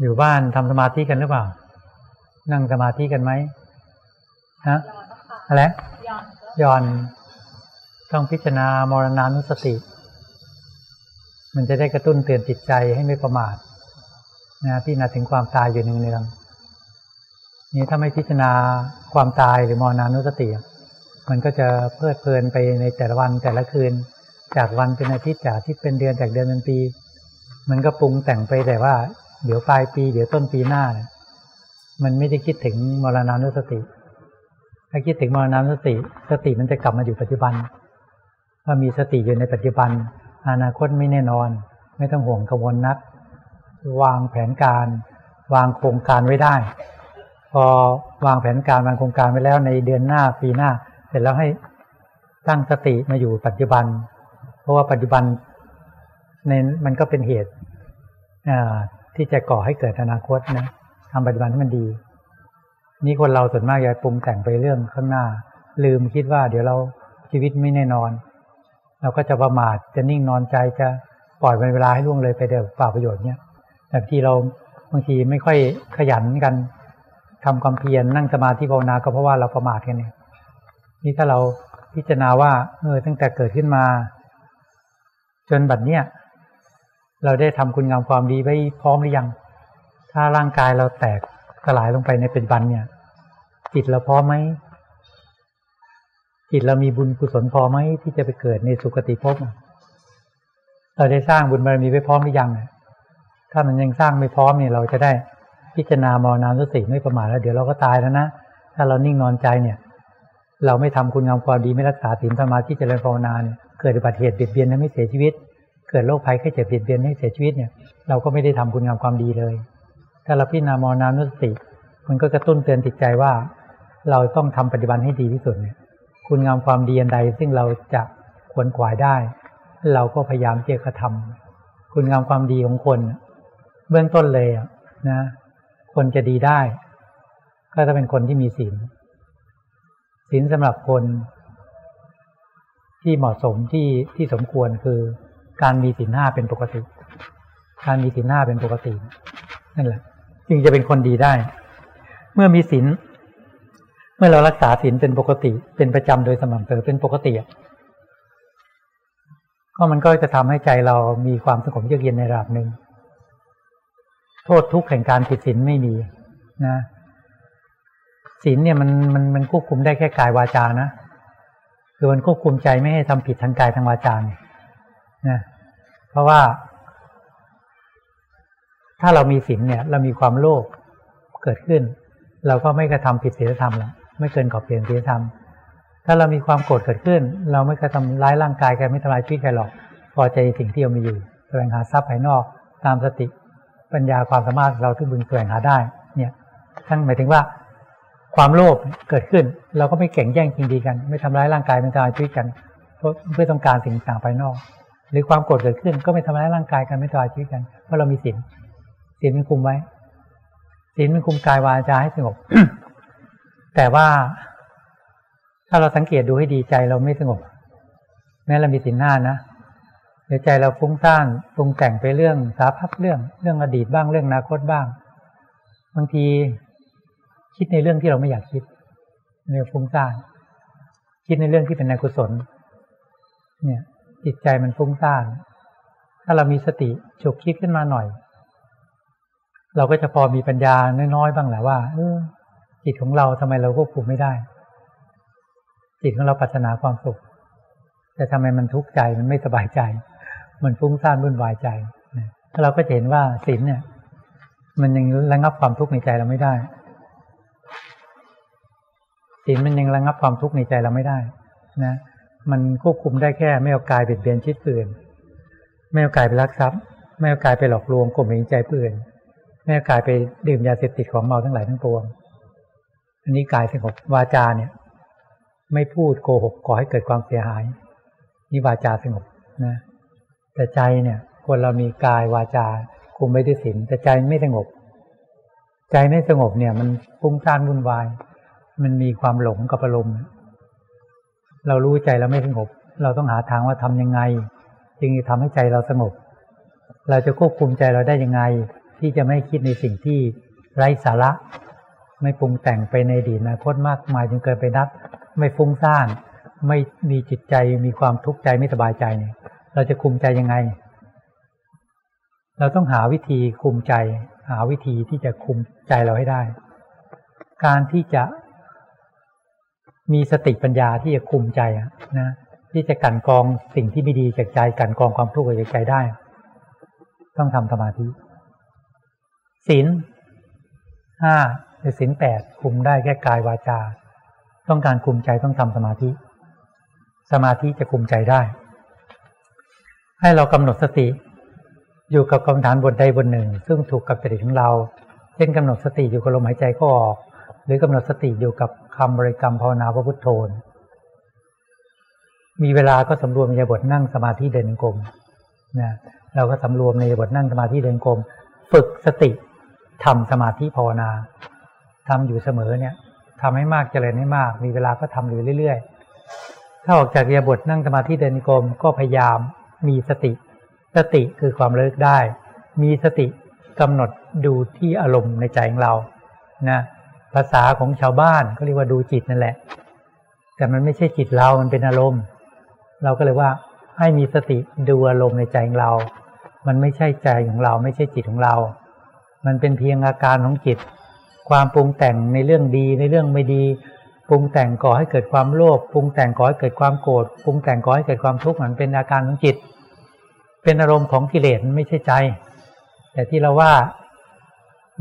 อยู่บ้านทำสมาธิกันหรือเปล่า นั่งสมาธิกันไหมฮะอะไรย่อนต้องพิจารณามรณานุสติ มันจะได้กระตุ้นเตือนจิตใจให้ไม่ประมาทนะพี่นาถึงความตายอยู่เนืองๆนี่ถ้าไม่พิจารณาความตายหรือมรณานุสติ มันก็จะเพลิดเพลินไปในแต่ละวันแต่ละคืน จากวันเป็นอาทิตย์จากอาทิตย์เป็นเดือนจากเดือนเป็นปี มันก็ปรุงแต่งไปแต่ว่า เดี๋ยวปลายปี เดี๋ยวต้นปีหน้าเนี่ยมันไม่ได้คิดถึงมรณานุสติ ถ้าคิดถึงมรณานุสติ สติมันจะกลับมาอยู่ปัจจุบัน ว่ามีสติอยู่ในปัจจุบัน อนาคตไม่แน่นอน ไม่ต้องห่วงกังวลนัก วางแผนการ วางโครงการไว้ได้ พอวางแผนการวางโครงการไว้แล้วในเดือนหน้าปีหน้า เสร็จแล้วให้ตั้งสติมาอยู่ปัจจุบัน เพราะว่าปัจจุบันในมันก็เป็นเหตุ ที่จะก่อให้เกิดอนาคตนะทำปัจจุบันให้มันดี นี่คนเราส่วนมากจะปรุงแต่งไปเรื่องข้างหน้า ลืมคิดว่า เดี๋ยวเราชีวิตไม่แน่นอน เราก็จะประมาทจะนิ่งนอนใจจะปล่อยเวลาให้ล่วงเลยไปเดี๋ยวเปล่าประโยชน์เนี่ยแต่ที่เราบางทีไม่ค่อยขยันกันทำความเพียรนั่งสมาธิภาวนาก็เพราะว่าเราประมาทกันเนี่ยนี่ถ้าเราพิจารณาว่าเออตั้งแต่เกิดขึ้นมา จนบัดเนี้ย เราได้ทำคุณงามความดีไว้พร้อมหรือยัง ถ้าร่างกายเราแตกสลายลงไปในปัจจุบันเนี่ย จิตเราพร้อมไหม จิตเรามีบุญกุศลพอไหมที่จะไปเกิดในสุคติภพเราได้สร้างบุญบารมีไว้พร้อมหรือยัง ถ้ามันยังสร้างไม่พร้อมเนี่ยเราจะได้พิจารณามรณานุสติไม่ประมาทแล้ว เดี๋ยวเราก็ตายแล้วนะ ถ้าเรานิ่งนอนใจเนี่ย เราไม่ทำคุณงามความดีไม่รักษาศีลสมาธิเจริญภาวนาเนี่ยเกิดอุบัติเหตุเบียดเบียนทำให้เสียชีวิต เกิดโรคภัยไข้เจ็บเบียดเบียนให้เสียชีวิตเนี่ย เราก็ไม่ได้ทำคุณงามความดีเลย ถ้าเราพิจารณามรณานุสติ มันก็กระตุ้นเตือนจิตใจว่า เราต้องทำปฏิบัติให้ดีที่สุดเนี่ย คุณงามความดีอันใด ซึ่งเราจะขวนขวายได้ เราก็พยายามเจกระทำคุณงามความดีของคน เบื้องต้นเลยนะ คนจะดีได้ ก็จะเป็นคนที่มีศีลศีลสำหรับคนที่เหมาะสมที่ที่สมควรคือ การมีศีลห้าเป็นปกติ การมีศีลห้าเป็นปกติ นั่นแหละ จึงจะเป็นคนดีได้ เมื่อมีศีลเมื่อเรารักษาศีลเป็นปกติ เป็นประจำโดยสม่ำเสมอเป็นปกติก็มันก็จะทำให้ใจเรามีความสงบเยือกเย็นในระดับหนึ่ง โทษทุกข์แห่งการผิดศีลไม่มีนะศีลเนี่ยมันมันมันควบคุมได้แค่กายวาจานะ คือมันควบคุมใจไม่ให้ทำผิดทางกายทางวาจาเนี่ย นะเพราะว่า ถ้าเรามีศีลเนี่ย เรามีความโลภเกิดขึ้น เราก็ไม่กระทำผิดศีลธรรมแล้วไม่เกินขอบเขตศีลธรรม ถ้าเรามีความโกรธเกิดขึ้น เราไม่กระทำร้ายร่างกายใครไม่ทำลายชีวิตใครหรอกพอใจสิ่งที่เรามีอยู่แสวงหาทรัพย์ภายนอกตามสติปัญญาความสามารถเราที่บึงแสวงหาได้ เนี่ย ทั้งหมายถึงว่า ความโลภเกิดขึ้น เราก็ไม่แข่งแย่งจริงดีกัน ไม่ทำร้ายร่างกายไม่ทำลายชีวิตกันเพื่อต้องการสิ่งต่างภายนอก หรือความโกรธเกิดขึ้นก็ไม่ทำร้ายร่างกายกันไม่ทำลายชีวิตกันเพราะเรามีศีลศีลมันคุมไว้ศีลมันคุมกายวาจาให้สงบ แต่ว่า ถ้าเราสังเกตดูให้ดีใจเราไม่สงบ แม้เรามีสินหน้านะเดี๋ยวใจเราฟุ้งซ่านปรุงแต่งไปเรื่องสาพับเรื่อง เรื่องอดีตบ้างเรื่องอนาคตบ้าง บางทีคิดในเรื่องที่เราไม่อยากคิดเรื่องฟุ้งซ่านคิดในเรื่องที่เป็นอกุศลเนี่ย จิตใจมันฟุ้งซ่าน ถ้าเรามีสติฉุกคิดขึ้นมาหน่อย เราก็จะพอมีปัญญาน้อยๆบ้างแหละว่าเออจิตของเราทำไมเราควบคุมไม่ได้ จิตของเราปรารถนาความสุข แต่ทำไมมันทุกข์ใจมันไม่สบายใจ มันฟุ้งซ่านวุ่นวายใจถ้าเราก็เห็นว่าศีลเนี่ย มันยังระงับความทุกข์ในใจเราไม่ได้ศีลมันยังระงับความทุกข์ในใจเราไม่ได้ นะ มันควบคุมได้แค่ ไม่เอากายเบียดเบียนชิดปืนไม่เอากายไปลักทรัพย์ ไม่เอากายไปหลอกลวงข่มเหงใจปืนไม่เอากายไปดื่มยาเสพติดของเมาทั้งหลายทั้งปวง อันนี้กายสงบวาจาเนี่ย ไม่พูดโกหกก่อให้เกิดความเสียหาย นี่วาจาสงบนะ แต่ใจเนี่ยคนเรามีกายวาจาคุมไม่ได้สินแต่ใจไม่สงบ ใจไม่สงบเนี่ย มันฟุ้งซ่านวุ่นวาย มันมีความหลงกับอารมณ์ เรารู้ใจเราไม่สงบ เราต้องหาทางว่าทำยังไง จึงจะทำให้ใจเราสงบ เราจะควบคุมใจเราได้ยังไง ที่จะไม่คิดในสิ่งที่ไร้สาระ ไม่ปรุงแต่งไปในอดีตอนาคตมากมายจนเกินไปนัด ไม่ฟุ้งซ่าน ไม่มีจิตใจมีความทุกข์ใจไม่สบายใจเนี่ยเราจะคุมใจยังไง เราต้องหาวิธีคุมใจ หาวิธีที่จะคุมใจเราให้ได้ การที่จะ มีสติปัญญาที่จะคุมใจนะที่จะกันกองสิ่งที่ไม่ดีจากใจกันกองความทุกข์จากใจได้ ต้องทำสมาธิศีลห้าหรือศีลแปดคุมได้แค่กายวาจา ต้องการคุมใจต้องทำสมาธิ สมาธิจะคุมใจได้ ให้เรากำหนดสติ อยู่กับกรรมฐานบทใดบทหนึ่ง ซึ่งถูกกับจริตของเรา เช่นกำหนดสติอยู่กับลมหายใจก็ออก หรือกำหนดสติอยู่กับคำบริกรรมภาวนาพระพุทโธมีเวลาก็สำรวมในบทนั่งสมาธิเดินกลมนะเราก็สำรวมในบทนั่งสมาธิเดินกลม ฝึกสติทำสมาธิภาวนาทำอยู่เสมอเนี่ยทำให้มากเจริญให้มาก มีเวลาก็ทำอยู่เรื่อย ๆ ถ้าออกจากเรียบทนั่งสมาธิเดินกลมก็พยายามมีสติ สติคือความเลิกได้ มีสติกำหนดดูที่อารมณ์ในใจของเรานะาษาของชาวบ้านก็เรียกว่าดูจิตนั่นแหละ แต่มันไม่ใช่จิตเรา มันเป็นอารมณ์ เราก็เลยว่าให้มีสติดูอารมณ์ในใจของเรา มันไม่ใช่ใจของเรา ไม่ใช่จิตของเรา มันเป็นเพียงอาการของจิต ความปรุงแต่งในเรื่องดีในเรื่องไม่ดี ปรุงแต่งก่อให้เกิดความโลภ ปรุงแต่งก่อให้เกิดความโกรธ ปรุงแต่งก่อให้เกิดความทุกข์มันเป็นอาการของจิต เป็นอารมณ์ของกิเลสไม่ใช่ใจ แต่ที่เราว่า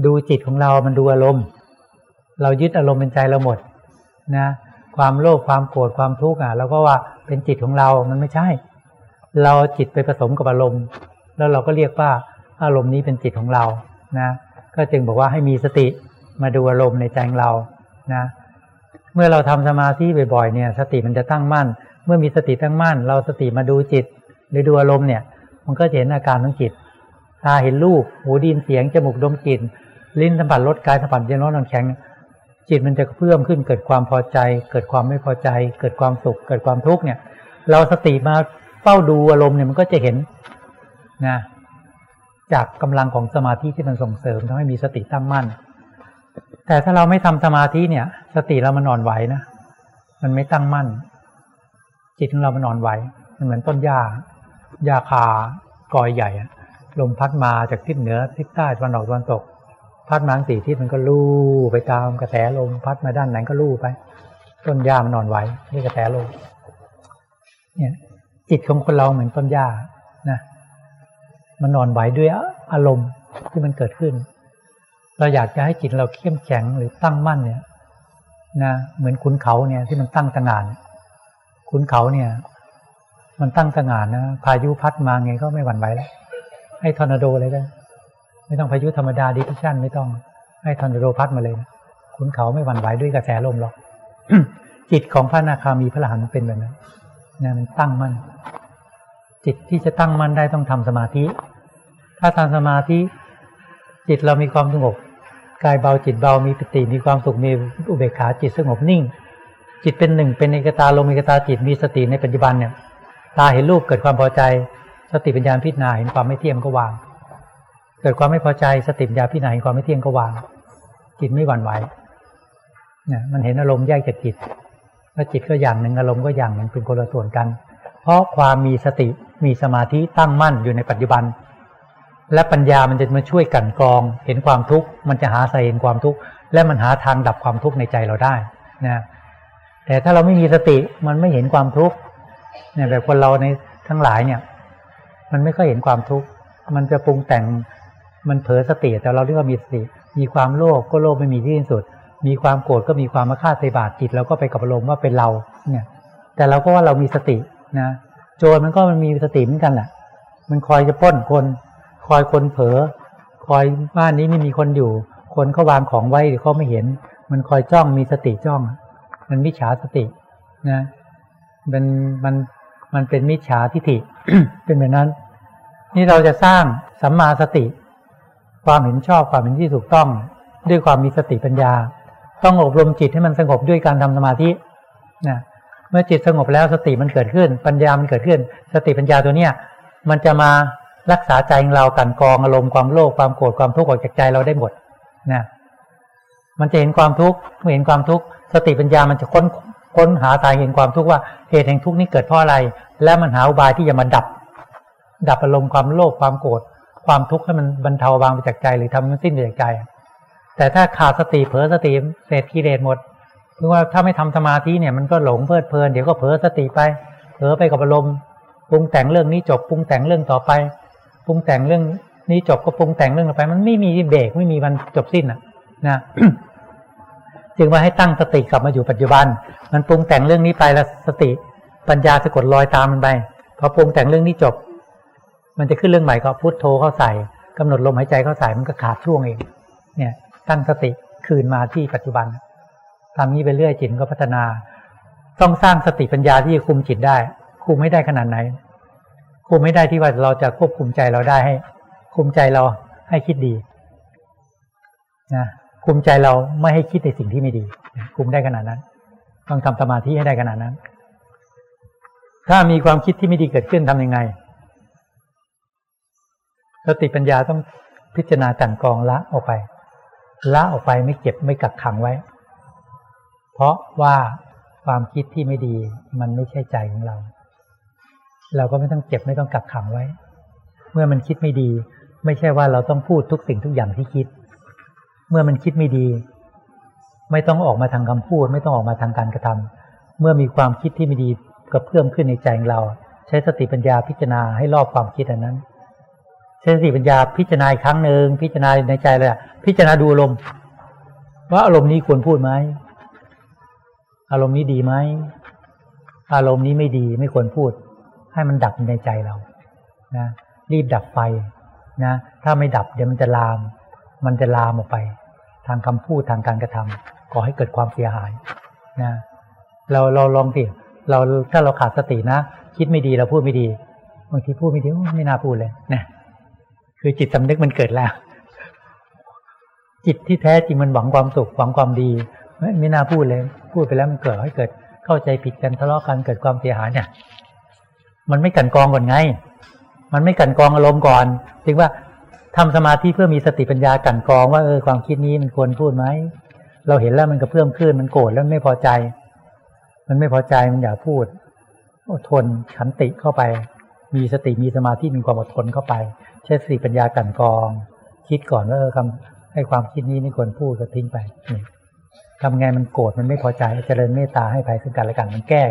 ดูจิตของเรา มันดูอารมณ์ เรายึดอารมณ์เป็นใจเราหมดนะความโลภความโกรธความทุกข์อะเราก็ว่าเป็นจิตของเรามันไม่ใช่ เราจิตไปผสมกับอารมณ์ แล้วเราก็เรียกว่าอารมณ์นี้เป็นจิตของเรานะก็จึงบอกว่าให้มีสติมาดูอารมณ์ในใจของเรานะเมื่อเราทำสมาธิบ่อยๆเนี่ยสติมันจะตั้งมั่น เมื่อมีสติตั้งมั่น เราสติมาดูจิตหรือดูอารมณ์เนี่ย มันก็จะเห็นอาการของจิตตาเห็นรูปหูดินเสียงจมูกดมกลิ่นลิ้นสัมผัสรสกายสัมผัสเย็นร้อนนอนแข็ง จิตมันจะเพิ่มขึ้นเกิดความพอใจ เกิดความไม่พอใจ เกิดความสุข เกิดความทุกข์เนี่ย เราสติมาเฝ้าดูอารมณ์เนี่ยมันก็จะเห็นนะจากกำลังของสมาธิที่มันส่งเสริมทำให้มีสติตั้งมั่น แต่ถ้าเราไม่ทำสมาธิเนี่ย สติเรามันนอนไหวนะมันไม่ตั้งมั่น จิตของเรามันนอนไหวมันเหมือนต้นหญ้าหญ้าคากอยใหญ่ลมพัดมาจากทิศเหนือทิศใต้ตะวันออกตะวันตก พัดมาสี่ทิศมันก็ลู่ไปตามกระแสลมพัดมาด้านไหนก็ลู่ไป ต้นหญ้ามันนอนไหวนี่กระแสลมเนี่ย จิตของคนเราเหมือนต้นหญ้านะมันนอนไหวด้วยอารมณ์ที่มันเกิดขึ้น เราอยากจะให้จิตเราเข้มแข็งหรือตั้งมั่นเนี่ยนะเหมือนขุนเขาเนี่ยที่มันตั้งตระหง่านขุนเขาเนี่ย มันตั้งตระหง่านนะพายุพัดมาไงก็ไม่หวั่นไหวแล้วให้ทอร์นาโดเลยได้ ไม่ต้องพายุธรรมดาดิพิชันไม่ต้องให้ทอร์นาโดพัดมาเลยขุนเขาไม่หวั่นไหวด้วยกระแสลมหรอกจิตของพระอนาคามีพระอรหันต์เป็นแบบนั้นนะมันตั้งมั่นจิตที่จะตั้งมั่นได้ต้องทำสมาธิ ถ้าทำสมาธิ จิตเรามีความสงบกายเบาจิตเบามีปิติมีความสุขมีอุเบกขาจิตสงบนิ่ง จิตเป็นหนึ่งเป็นเอกตาลมเอกตาจิตมีสติในปัจจุบันเนี่ย ตาเห็นรูปเกิดความพอใจ สติปัญญาพิจารณาเห็นความไม่เที่ยงก็วาง เกิดความไม่พอใจสติปัญญาพิจารณาเห็นความไม่เที่ยงก็วาง จิตไม่หวั่นไหวเนี่ยมันเห็นอารมณ์แยกจากจิตแล้วจิตก็อย่างหนึ่งอารมณ์ก็อย่างหนึ่งเป็นคนละส่วนกัน เพราะความมีสติมีสมาธิตั้งมั่นอยู่ในปัจจุบัน และปัญญามันจะมาช่วยกันกรอง เห็นความทุกข์มันจะหาสาเหตุความทุกข์และมันหาทางดับความทุกข์ในใจเราได้นะแต่ถ้าเราไม่มีสติมันไม่เห็นความทุกข์เนี่ยแบบคนเราในทั้งหลายเนี่ย มันไม่ค่อยเห็นความทุกข์มันจะปรุงแต่ง มันเผลอสติแต่เราเรียกว่ามีสติ มีความโลภก็โลภไม่มีที่สิ้นสุด มีความโกรธก็มีความมาฆ่าใส่บาตจิตเราก็ไปกับอารมณ์ว่าเป็นเราเนี่ย แต่เราก็ว่าเรามีสตินะโจรมันก็มันมีสติเหมือนกันแหละมันคอยจะป้นคน คอยคนเผลอคอยบ้านนี้ไม่มีคนอยู่ คนเขาวางของไว้หรือเขาไม่เห็น มันคอยจ้องมีสติจ้อง มันมิจฉาสตินะมันมันมันเป็นมิจฉาทิฏฐิเป็นแบบนั้น นี่เราจะสร้างสัมมาสติ ความเห็นชอบความเห็นที่ถูกต้องด้วยความมีสติปัญญา ต้องอบรมจิตให้มันสงบด้วยการทำสมาธินะเมื่อจิตสงบแล้วสติมันเกิดขึ้น ปัญญามันเกิดขึ้น สติปัญญาตัวเนี้ยมันจะมารักษาใจของเรากันกองอารมณ์ความโลภความโกรธความทุกข์ออกจากใจเราได้หมดนะมันจะเห็นความทุกข์เมื่อเห็นความทุกข์สติปัญญามันจะค้นค้นหาสาเหตุความทุกข์ว่าเหตุแห่งทุกข์นี้เกิดเพราะอะไร และมันหาอุบายที่จะมาดับ ดับอารมณ์ความโลภความโกรธ ความทุกข์ให้มันบรรเทาบางไปจากใจหรือทำมันสิ้นไปจากใจ แต่ถ้าขาดสติเผลอสติเศษกิเลสหมดเพราะว่าถ้าไม่ทำสมาธิเนี่ยมันก็หลงเพลิดเพลินเดี๋ยวก็เผลอสติไปเผลอไปกับอารมณ์ปรุงแต่งเรื่องนี้จบปรุงแต่งเรื่องต่อไปปรุงแต่งเรื่องนี้จบก็ปรุงแต่งเรื่องต่อไป มันไม่มีเบรกไม่มีวันจบสิ้นอะ นะจึงว่าให้ตั้งสติกลับมาอยู่ปัจจุบัน มันปรุงแต่งเรื่องนี้ไปแล้วสติปัญญาสะกดรอยตามมันไปพอปรุงแต่งเรื่องนี้จบ มันจะขึ้นเรื่องใหม่ก็พุทโธเข้าใส่กำหนดลมหายใจเข้าใส่มันก็ขาดช่วงเอง เนี่ย ตั้งสติคืนมาที่ปัจจุบันทำนี้ไปเรื่อยจิตก็พัฒนา ต้องสร้างสติปัญญาที่จะคุมจิตได้คุมไม่ได้ขนาดไหน คุมไม่ได้ที่ว่าเราจะควบคุมใจเราได้ให้ คุมใจเราให้คิดดีนะคุมใจเราไม่ให้คิดในสิ่งที่ไม่ดี คุมได้ขนาดนั้น ต้องทำสมาธิให้ได้ขนาดนั้น ถ้ามีความคิดที่ไม่ดีเกิดขึ้นทำยังไง สติปัญญาต้องพิจารณากันกองละออกไป ละออกไปไม่เก็บไม่กักขังไว้ เพราะว่าความคิดที่ไม่ดีมันไม่ใช่ใจของเรา เราก็ไม่ต้องเก็บไม่ต้องกักขังไว้ เมื่อมันคิดไม่ดี ไม่ใช่ว่าเราต้องพูดทุกสิ่งทุกอย่างที่คิด เมื่อมันคิดไม่ดี ไม่ต้องออกมาทางคำพูด ไม่ต้องออกมาทางการกระทำเมื่อมีความคิดที่ไม่ดีก็เพิ่อมขึ้นในใจของเรา ใช้สติปัญญาพิจารณาให้รอบความคิดอันนั้น ใช้สติปัญญาพิจารณาครั้งหนึ่งพิจารณาในใจเลยพิจารณาดูอารมณ์ว่าอารมณ์นี้ควรพูดไหมอารมณ์นี้ดีไหมอารมณ์นี้ไม่ดีไม่ควรพูด ให้มันดับในใจเรานะรีบดับไฟนะ ถ้าไม่ดับเดี๋ยวมันจะลาม มันจะลามออกไป ทางคำพูดทางการกระทำก่อให้เกิดความเสียหายนะเราเราลองสิเราถ้าเราขาดสตินะ คิดไม่ดีเราพูดไม่ดีบางทีพูดไม่ดีไม่น่าพูดเลยนะ คือจิตสำนึกมันเกิดแล้ว จิตที่แท้จริงมันหวังความสุขหวังความดี ไม่ไม่น่าพูดเลย พูดไปแล้วมันเกิดให้เกิด เข้าใจผิดกันทะเลาะกันเกิดความเสียหายเนี่ย มันไม่กันกองก่อนไง มันไม่กันกองอารมณ์ก่อนถึงว่าทำสมาธิเพื่อมีสติปัญญากันกองว่าเออความคิดนี้มันควรพูดไหมเราเห็นแล้วมันก็เพิ่มขึ้นมันโกรธแล้วไม่พอใจ มันไม่พอใจมันอยากพูดอดทนขันติเข้าไป มีสติมีสมาธิมีความอดทนเข้าไป ใช้สติปัญญากันกอง คิดก่อนว่าเออคำให้ความคิดนี้ไม่ควรพูดก็ทิ้งไปนี่ทำไงมันโกรธมันไม่พอใจเจริญเมตตาให้ภัยซึ่งกันและกันมันแก้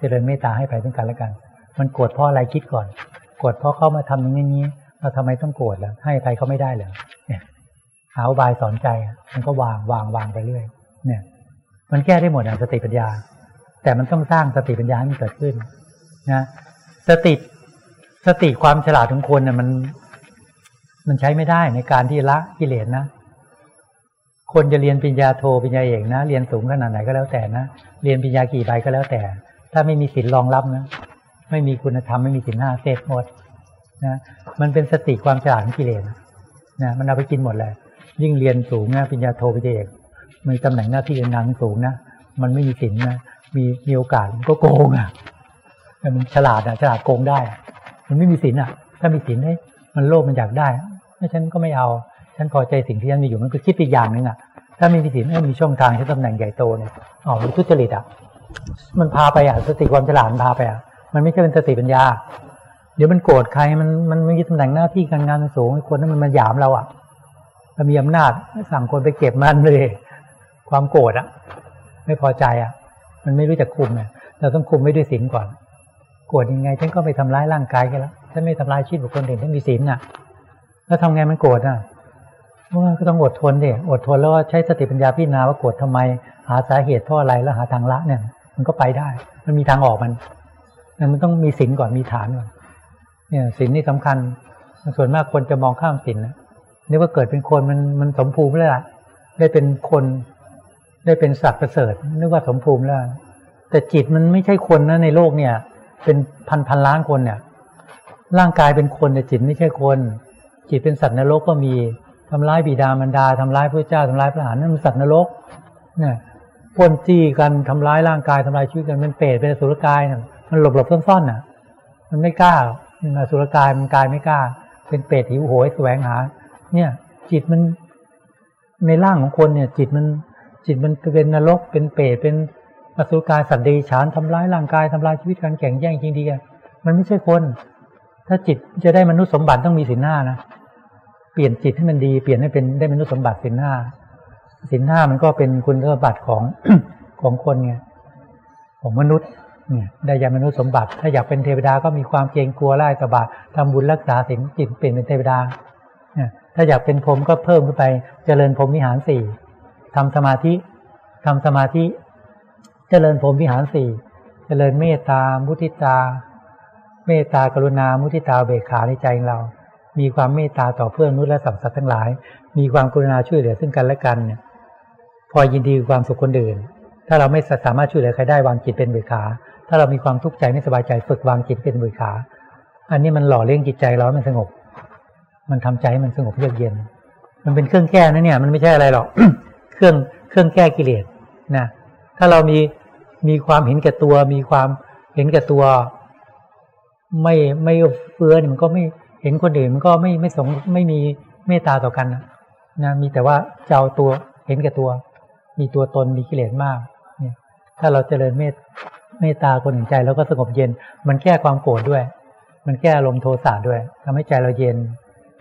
เจริญเมตตาให้ภัยซึ่งกันและกัน มันโกรธเพราะอะไรคิดก่อนโกรธเพราะเข้ามาทำอย่างนี้เราทำไมต้องโกรธล่ะให้ใครเขาไม่ได้เลยเนี่ยหาอุบายสอนใจมันก็วางวางวางไปเรื่อย เนี่ย มันแก้ได้หมดอะสติปัญญา แต่มันต้องสร้างสติปัญญาให้มันเกิดขึ้นนะ สติสติความฉลาดของคนเนี่ยมัน มันใช้ไม่ได้ในการที่ละกิเลสนะ คนจะเรียนปัญญาโทปัญญาเอกนะ เรียนสูงขนาดไหนก็แล้วแต่นะ เรียนปัญญากี่ใบก็แล้วแต่ ถ้าไม่มีศีลรองรับนะ ไม่มีคุณธรรมไม่มีศีลห้าเซฟหมดนะมันเป็นสติความฉลาดของกิเลสนะมันเอาไปกินหมดเลยยิ่งเรียนสูงนะปัญญาโทปัญญาเอกมีตำแหน่งหน้าที่งานสูงนะมันไม่มีสินนะมีมีโอกาสก็โกงอะ แต่มันฉลาดอะฉลาดโกงได้มันไม่มีสินอะ ถ้ามีสินเฮ้ยมันโลภมันอยากได้ไม่ฉันก็ไม่เอา ฉันพอใจสิ่งที่ฉันมีอยู่มันก็คิดอีกอย่างหนึ่งอะ ถ้ามีสินเอ้มีช่องทางใช้ตำแหน่งใหญ่โตเนี่ยอ๋อมันทุจริตอะมันพาไปอะสติความฉลาดมันพาไปอะมันไม่ใช่เป็นสติปัญญา เดี๋ยวมันโกรธใครมันมันมีตำแหน่งหน้าที่การงานสูงคนนั้นมันมาหยามเราอะมันมีอำนาจสั่งคนไปเก็บมันเลย ความโกรธอะ ไม่พอใจอะ มันไม่รู้จักคุมเนี่ยเราต้องคุมไม่ด้วยศีลก่อน โกรธยังไง ฉันก็ไปทำร้ายร่างกายกันแล้วฉันไม่ทำร้ายชีวิตบุคคลอื่นฉันมีศีลน่ะ แล้วทำไงมันโกรธอะว่าก็ต้องอดทนดิอดทนแล้วใช้สติปัญญาพิจารณาว่าโกรธทำไม หาสาเหตุเพราะอะไรแล้วหาทางละเนี่ย มันก็ไปได้ มันมีทางออกมันมันต้องมีศีลก่อนมีฐานก่อนเนี่ยศีลนี่สำคัญ ส่วนมากคนจะมองข้ามศีลนะนี่ว่าเกิดเป็นคนมันมันสมภูมิแล้วล่ะ ได้เป็นคนได้เป็นสัตว์ประเสริฐนึกว่าสมภูมิแล้ว แต่จิตมันไม่ใช่คนนะในโลกเนี่ย เป็นพันพันล้านคนเนี่ย ร่างกายเป็นคนแต่จิตไม่ใช่คน จิตเป็นสัตว์นรกก็มีทำร้ายบิดามารดาทำร้ายพระเจ้าทำร้ายพระหานนั่นมันสัตว์นรกเนี่ยพนจี้กันทำร้ายร่างกายทำลายชีวิตกันเป็นเปรตเป็นสุรกายเนี่ยมันหลบหลบซ่อนๆน่ะ มันไม่กล้าอสุรกายมันกายไม่กล้า เป็นเปรตหิวโหยแสวงหา เนี่ย จิตมันในร่างของคนเนี่ย จิตมันจิตมันเป็นนรกเป็นเปรตเป็น อสุกายสัตว์เดรัจฉานทำร้ายร่างกายทำลายชีวิตการแข่งแย่งจริงดีกันมันไม่ใช่คน ถ้าจิตจะได้มนุษย์สมบัติต้องมีสินห้านะเปลี่ยนจิตให้มันดีเปลี่ยนให้เป็นได้มนุษย์สมบัติสินห้าสินห้ามันก็เป็นคุณสมบัติของของคนไงของมนุษย์เนี่ยได้ยามนุษย์สมบัติ ถ้าอยากเป็นเทวดาก็มีความเกรงกลัวไล่สบาทำบุญรักษาศีลจิตเปลี่ยนเป็นเทวดาเนี่ยถ้าอยากเป็นพรหมก็เพิ่มขึ้นไปเจริญพรหมวิหารสี่ทำสมาธิทำสมาธิ เจริญพรมวิหารสี่เจริญเมตตา มุทิตา เมตตากรุณา มุทิตาเบกขาในใจของเรา มีความเมตตาต่อเพื่อนมนุษย์และสัตว์ทั้งหลาย มีความกรุณาช่วยเหลือซึ่งกันและกันเนี่ย พอยินดีความสุขคนอื่น ถ้าเราไม่สามารถช่วยเหลือใครได้วางจิตเป็นเบกขา ถ้าเรามีความทุกข์ใจไม่สบายใจฝึกวางจิตเป็นเบุญขา อันนี้มันหล่อเลี้ยงจิตใจเราให้มันสงบ มันทำใจให้มันสงบเยือกเย็น มันเป็นเครื่องแก้นะเนี่ย มันไม่ใช่อะไรหรอก เครื่องเครื่องแก้กิเลสนะ ถ้าเรามีมีความเห็นแก่ตัว มีความเห็นแก่ตัว ไม่ไม่เฟื้อมันก็ไม่เห็นคนอื่นมันก็ไม่ไม่สงไม่มีเมตตาต่อกันนะมีแต่ว่าเจ้าตัวเห็นแก่ตัว มีตัวตนมีกิเลสมากเนี่ยถ้าเราเจริญเมตเมตตาคนหนึ่งใจแล้วก็สงบเย็น มันแก้ความโกรธด้วย มันแก้อารมณ์โทสะด้วยทำให้ใจเราเย็น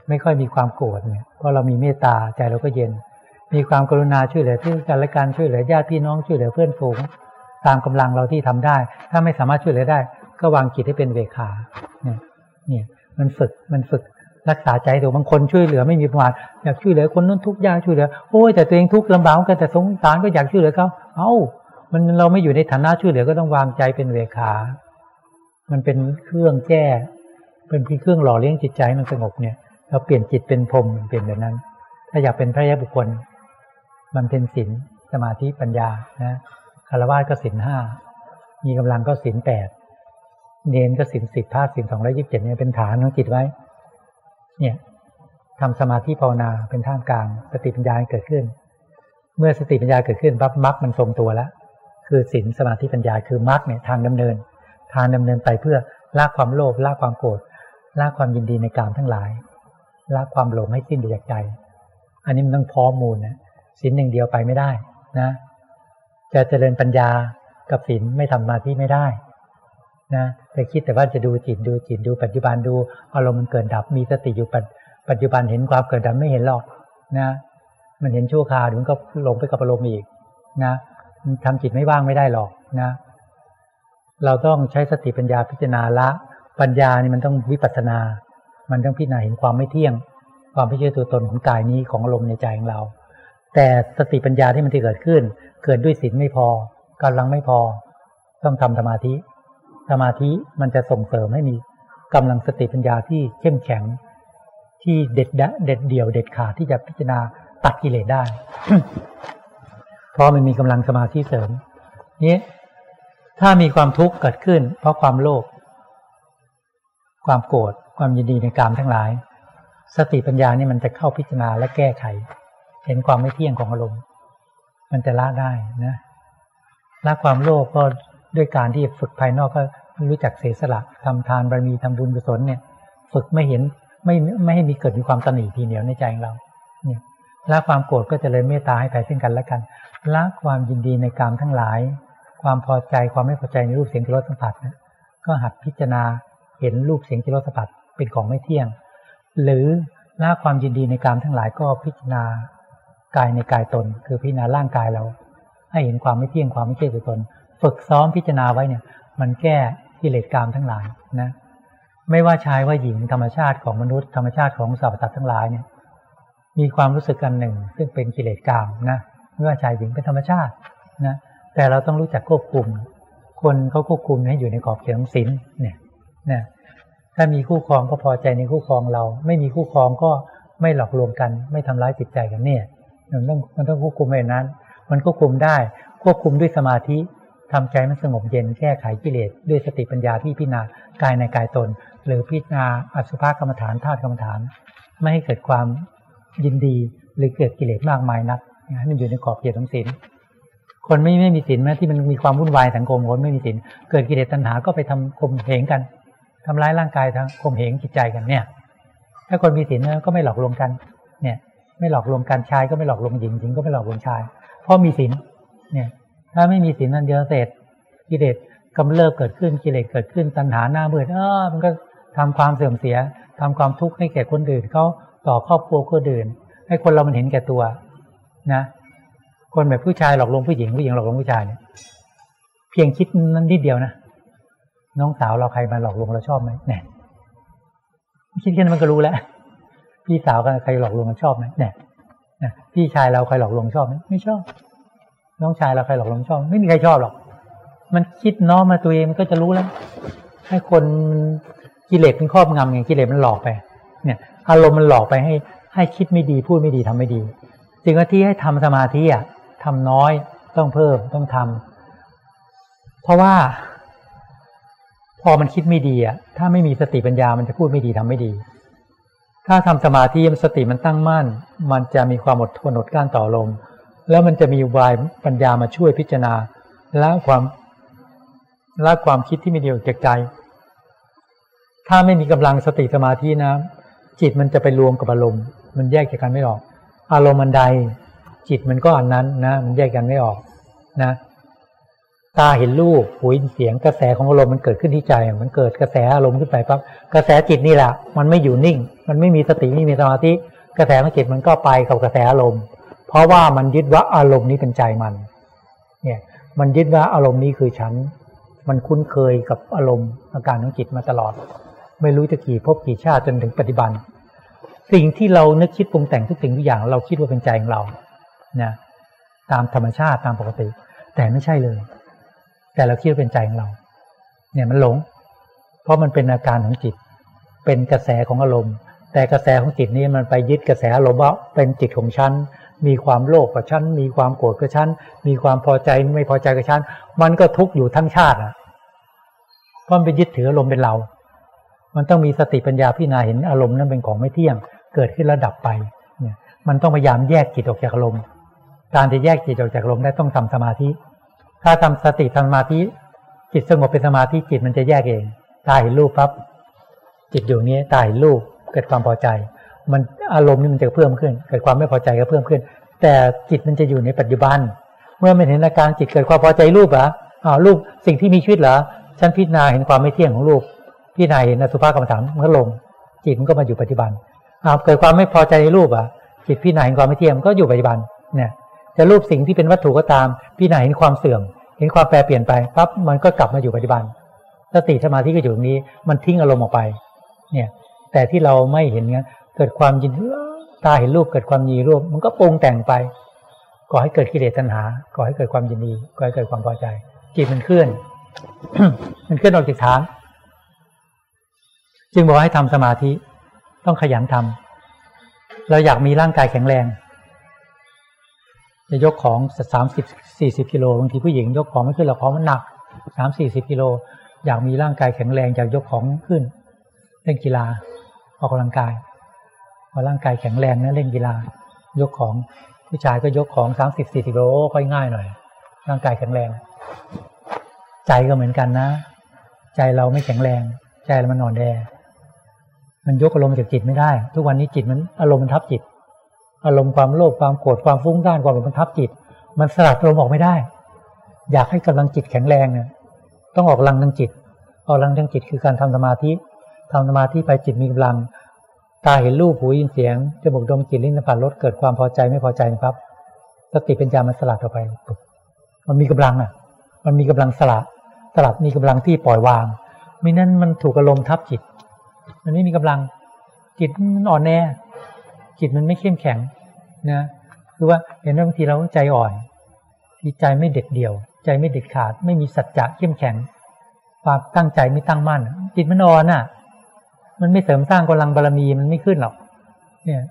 ไม่ค่อยมีความโกรธเนี่ยเพราะเรามีเมตตาใจเราก็เย็น มีความกรุณาช่วยเหลือที่กันและการช่วยเหลือญาติพี่น้องช่วยเหลือเพื่อนฝูง ตามกำลังเราที่ทำได้ ถ้าไม่สามารถช่วยเหลือได้ ก็วางจิตให้เป็นเวขาเนี่ยเนี่ยมันฝึกมันฝึกรักษาใจตัวบางคนช่วยเหลือไม่มีประมาณอยากช่วยเหลือคนนั้นทุกยากช่วยเหลือโอ้ยแต่ตัวเองทุกข์ลำบากกันแต่สงสารก็อยากช่วยเหลือเขาเอ้า มันเราไม่อยู่ในฐานะช่วยเหลือก็ต้องวางใจเป็นเวขา มันเป็นเครื่องแก้ เป็นเครื่องหล่อเลี้ยงจิตใจมันสงบเนี่ย เราเปลี่ยนจิตเป็นพรมเปลี่ยนแบบนั้น ถ้าอยากเป็นพระยาบุคคล มันเป็นศีลสมาธิปัญญานะคารวะก็ศีลห้ามีกำลังก็ศีลแปดเนนก็ศีลสิบพาศีลสองร้อยิบเจ็ดเนี่ยเป็นฐานของจิตไว้ เนี่ยทำสมาธิภาวนาเป็นท่ามกลางสติปัญญาเกิดขึ้น เมื่อสติปัญญาเกิดขึ้นปั๊บมรรคมันทรงตัวแล้วคือศีลสมาธิปัญญาคือมรรคเนี่ยทางดำเนิน ทางดำเนินไปเพื่อละความโลภละความโกรธละความยินดีในกามทั้งหลายละความหลงให้สิ้นไปจากใจ อันนี้มันต้องพร้อมมูลนะ ศีลหนึ่งเดียวไปไม่ได้นะ จะเจริญปัญญากับศีลไม่ทำมาที่ไม่ได้นะแต่คิดแต่ว่าจะดูจิตดูจิตดูปัจจุบันดูอารมณ์มันเกิดดับมีสติอยู่ปัจจุบันเห็นความเกิดดับไม่เห็นหรอกนะ มันเห็นชั่วคราวมันก็ลงไปกับอารมณ์อีกนะทำจิตไม่ว่างไม่ได้หรอกนะ เราต้องใช้สติปัญญาพิจารณาละปัญญานี่มันต้องวิปัสสนา มันต้องพิจารณาเห็นความไม่เที่ยง ความไม่ใช่ตัวตนของกายนี้ของอารมณ์ในใจของเรา แต่สติปัญญาที่มันจะเกิดขึ้น เกิดด้วยศีลไม่พอกำลังไม่พอ ต้องทำสมาธิ สมาธิมันจะส่งเสริมให้มีกำลังสติปัญญาที่เข้มแข็ง ที่เด็ดเด็ดเดี่ยวเด็ดขาดที่จะพิจารณาตัดกิเลสได้ เพราะมันมีกำลังสมาธิเสริมนี้ถ้ามีความทุกข์เกิดขึ้น เพราะความโลภความโกรธความยินดีในกามทั้งหลาย สติปัญญานี่มันจะเข้าพิจารณาและแก้ไข เห็นความไม่เที่ยงของอารมณ์ มันจะละได้นะละความโลภก็ด้วยการที่ฝึกภายนอกก็รู้จักเสียสละทำทานบารมีทำบุญกุศลเนี่ย ฝึกไม่เห็นไม่ไม่ให้มีเกิดมีความตนีทีเหนียวในใจของเรา เนี่ยละความโกรธก็จะเลยเมตตาให้แผ่ซึ่งกันและกันละความยินดีในกามทั้งหลาย ความพอใจความไม่พอใจในรูปเสียงกิรสสัมผัสนะก็หัดพิจารณาเห็นรูปเสียงกิรสสัมผัสเป็นของไม่เที่ยง หรือละความยินดีในกามทั้งหลายก็พิจารณา กายในกายตน คือพิจารณาร่างกายเรา ให้เห็นความไม่เที่ยงความไม่ใช่ตัวตน ฝึกซ้อมพิจารณาไว้เนี่ย มันแก้กิเลสกามทั้งหลายนะไม่ว่าชายว่าหญิงธรรมชาติของมนุษย์ธรรมชาติของสรรพสัตว์ทั้งหลายเนี่ย มีความรู้สึกกันหนึ่ง ซึ่งเป็นกิเลสกามนะไม่ว่าชายหญิงเป็นธรรมชาตินะแต่เราต้องรู้จักควบคุม คนเขาควบคุมให้อยู่ในกรอบเขตของศีลเนี่ยนะถ้ามีคู่ครองก็พอใจในคู่ครองเรา ไม่มีคู่ครองก็ไม่หลอกลวงกัน ไม่ทำร้ายจิตใจกันเนี่ย มันต้องมันต้องควบคุมแบบนั้น มันควบคุมได้ ควบคุมด้วยสมาธิทำใจมันสงบเย็นแก้ไขกิเลสด้วยสติปัญญาที่พิจารณากายในกายตน หรือพิจารณาอสุภกรรมฐานธาตุกรรมฐาน ไม่ให้เกิดความยินดีหรือเกิดกิเลสมากมายนักให้มันอยู่ในขอบเขตของศีลคนไม่ไม่มีศีลแม้ที่มันมีความวุ่นวายสังคมคนไม่มีศีลเกิดกิเลสตัณหาก็ไปทำคมเหงกันไปทำร้ายร่างกายทางข่มเหงจิตใจกันเนี่ย ถ้าคนมีศีลก็ไม่หลอกลวงกัน เนี่ย ไม่หลอกลวงกันชายก็ไม่หลอกลวงหญิงหญิงก็ไม่หลอกลวงชาย เพราะมีศีลเนี่ย ถ้าไม่มีศีลนั่นเดียวเสร็จกิเลสกำเริบเกิดขึ้นกิเลสเกิดขึ้นตัณหาหน้ามืดเออมันก็ทำความเสื่อมเสียทำความทุกข์ให้แก่คนอื่นเขาต่อครอบครัวคนอื่น ให้คนเรามันเห็นแก่ตัว นะ คนแบบผู้ชายหลอกลวงผู้หญิงผู้หญิงหลอกลวงผู้ชายเนี่ยเพียงคิดนั้นนิดเดียวนะน้องสาวเราใครมาหลอกลวงเราชอบไหมเนี่ยคิดแค่นั้นมันก็รู้แล้ว พี่สาวใครหลอกลวงชอบไหมเนี่ยพี่ชายเราใครหลอกลวงชอบไหมไม่ชอบ น้องชายเราใครหลอกลวงชอบ ไม่มีใครชอบหรอก มันคิดน้อมมาตัวเองมันก็จะรู้แล้วให้คนกิเลสเป็นครอบงำไงกิเลสมันหลอกไป เนี่ย อารมณ์มันหลอกไปให้ ให้คิดไม่ดีพูดไม่ดีทำไม่ดีสิ่งที่ให้ทำสมาธิอะทำน้อยต้องเพิ่มต้องทำเพราะว่า พอมันคิดไม่ดีอะถ้าไม่มีสติปัญญามันจะพูดไม่ดีทำไม่ดี ถ้าทำสมาธิสติมันตั้งมั่น มันจะมีความอดทนอดกลั้นต่อลม แล้วมันจะมีวายปัญญามาช่วยพิจารณาละความละความคิดที่ไม่ดีออกจากใจ ถ้าไม่มีกำลังสติสมาธินะ จิตมันจะไปรวมกับอารมณ์ มันแยกจากกันไม่ออก อารมณ์มันใด จิตมันก็อันนั้นนะ มันแยกกันไม่ออกนะ ตาเห็นรูปหูยินเสียงกระแสของอารมณ์มันเกิดขึ้นที่ใจ มันเกิดกระแสอารมณ์ขึ้นไปปั๊บกระแสจิตนี่แหละมันไม่อยู่นิ่ง มันไม่มีสติไม่มีสมาธิกระแสของจิตมันก็ไปกับกระแสอารมณ์ เพราะว่ามันยึดว่าอารมณ์นี้เป็นใจมัน เนี่ย มันยึดว่าอารมณ์นี้คือฉัน มันคุ้นเคยกับอารมณ์อาการของจิตมาตลอด ไม่รู้จะกี่พบกี่ชาติจนถึงปัจจุบัน สิ่งที่เรานึกคิดปรุงแต่งทุกสิ่งทุกอย่าง เราคิดว่าเป็นใจของเรานะตามธรรมชาติตามปกติ แต่ไม่ใช่เลย แต่เราคิดว่าเป็นใจของเรา เนี่ยมันหลง เพราะมันเป็นอาการของจิต เป็นกระแสของอารมณ์ แต่กระแสของจิตนี้มันไปยึดกระแสอารมณ์ว่าเป็นจิตของฉันมีความโลภกับฉันมีความโกรธกับฉันมีความพอใจไม่พอใจกับฉันมันก็ทุกข์อยู่ทั้งชาติอะเพราะมันไปยึดถืออารมณ์เป็นเรา มันต้องมีสติปัญญาพิจารณาเห็นอารมณ์นั้นเป็นของไม่เที่ยง เกิดขึ้นแล้วดับไปเนี่ยมันต้องพยายามแยกจิตออกจากอารมณ์การจะแยกจิตออกจากอารมณ์ได้ต้องทำสมาธิ ถ้าทำสติทำสมาธิจิตสงบเป็นสมาธิจิตมันจะแยกเอง ตาเห็นรูปปั๊บจิตอยู่นี้ตาเห็นรูปเกิดความพอใจ มันอารมณ์นี่มันจะเพิ่มขึ้น เกิดความไม่พอใจก็เพิ่มขึ้น แต่จิตมันจะอยู่ในปัจจุบัน เมื่อมันเห็นอาการจิตเกิดความพอใจรูปเหรออ่ารูปสิ่งที่มีชีวิตเหรอฉันพิจารณาเห็นความไม่เที่ยงของรูปพิจารณาเห็นสุภาพกรรมฐานมันก็ลง จิตมันก็มาอยู่ปัจจุบันอ่าเกิดความไม่พอใจในรูปอะจิตพิจารณาเห็นความไม่เที่ยงก็อยู่ปัจจุบันเนี่ย จะรูปสิ่งที่เป็นวัตถุก็ตามพิจารณาเห็นความเสื่อม เห็นความแปรเปลี่ยนไปปั๊บมันก็กลับมาอยู่ปัจจุบันสติสมาธิก็อยู่ตรงนี้ มันทิ้งอารมณ์ออกไป เนี่ย แต่ที่เราไม่เห็นเงี้ยเกิดความยินตาเห็นรูปเกิดความยีรูป มันก็ปรุงแต่งไปก่อให้เกิดกิเลสตัณหาก่อให้เกิดความยินดีก่อให้เกิดความพอใจจิตมันเคลื่อนมันเคลื่อนออกจากฐาน จึงบอกให้ทำสมาธิ ต้องขยันทำเราอยากมีร่างกายแข็งแรง จะยกของสามสิบสี่สิบกิโลบางทีผู้หญิงยกของไม่ขึ้นหรอกของมันหนักสามสี่สิบกิโลอยากมีร่างกายแข็งแรงอยากยกของขึ้น เล่นกีฬาออกกำลังกายพอร่างกายแข็งแรงนะเล่นกีฬายกของผู้ชายก็ยกของสามสิบสี่สิบโลค่อยง่ายหน่อย ร่างกายแข็งแรง ใจก็เหมือนกันนะ ใจเราไม่แข็งแรง ใจเรามันนอนแดมันยกอารมณ์จากจิตไม่ได้ ทุกวันนี้จิตมันอารมณ์มันทับจิต อารมณ์ความโลภความโกรธความฟุ้งซ่านความเป็นทับจิต มันสลัดอารมณ์ออกไม่ได้ อยากให้กำลังจิตแข็งแรงเนี่ยต้องออกกำลังทางจิตออกกำลังทางจิตคือการทำสมาธิทำสมาธิไปจิตมีกำลัง ตาเห็นรูปหูยินเสียงจมูกดมกลิ่นลิ้นสัมผัสรสเกิดความพอใจไม่พอใจนะครับสติปัญญามันสลัดออกไป มันมีกำลังอะ มันมีกำลังสลัดสลัดมีกำลังที่ปล่อยวางไม่นั้นมันถูกอารมณ์ทับจิต มันไม่มีกำลังจิตมันอ่อนแอ จิตมันไม่เข้มแข็งนะคือว่าเห็นว่าบางทีเราใจอ่อนที่ใจไม่เด็ดเดี่ยว ใจไม่เด็ดขาด ไม่มีสัจจะเข้มแข็ง ความตั้งใจไม่ตั้งมั่น จิตมันอ่อนอะ มันไม่เสริมสร้างกำลังบารมีมันไม่ขึ้นหรอกเนี่ย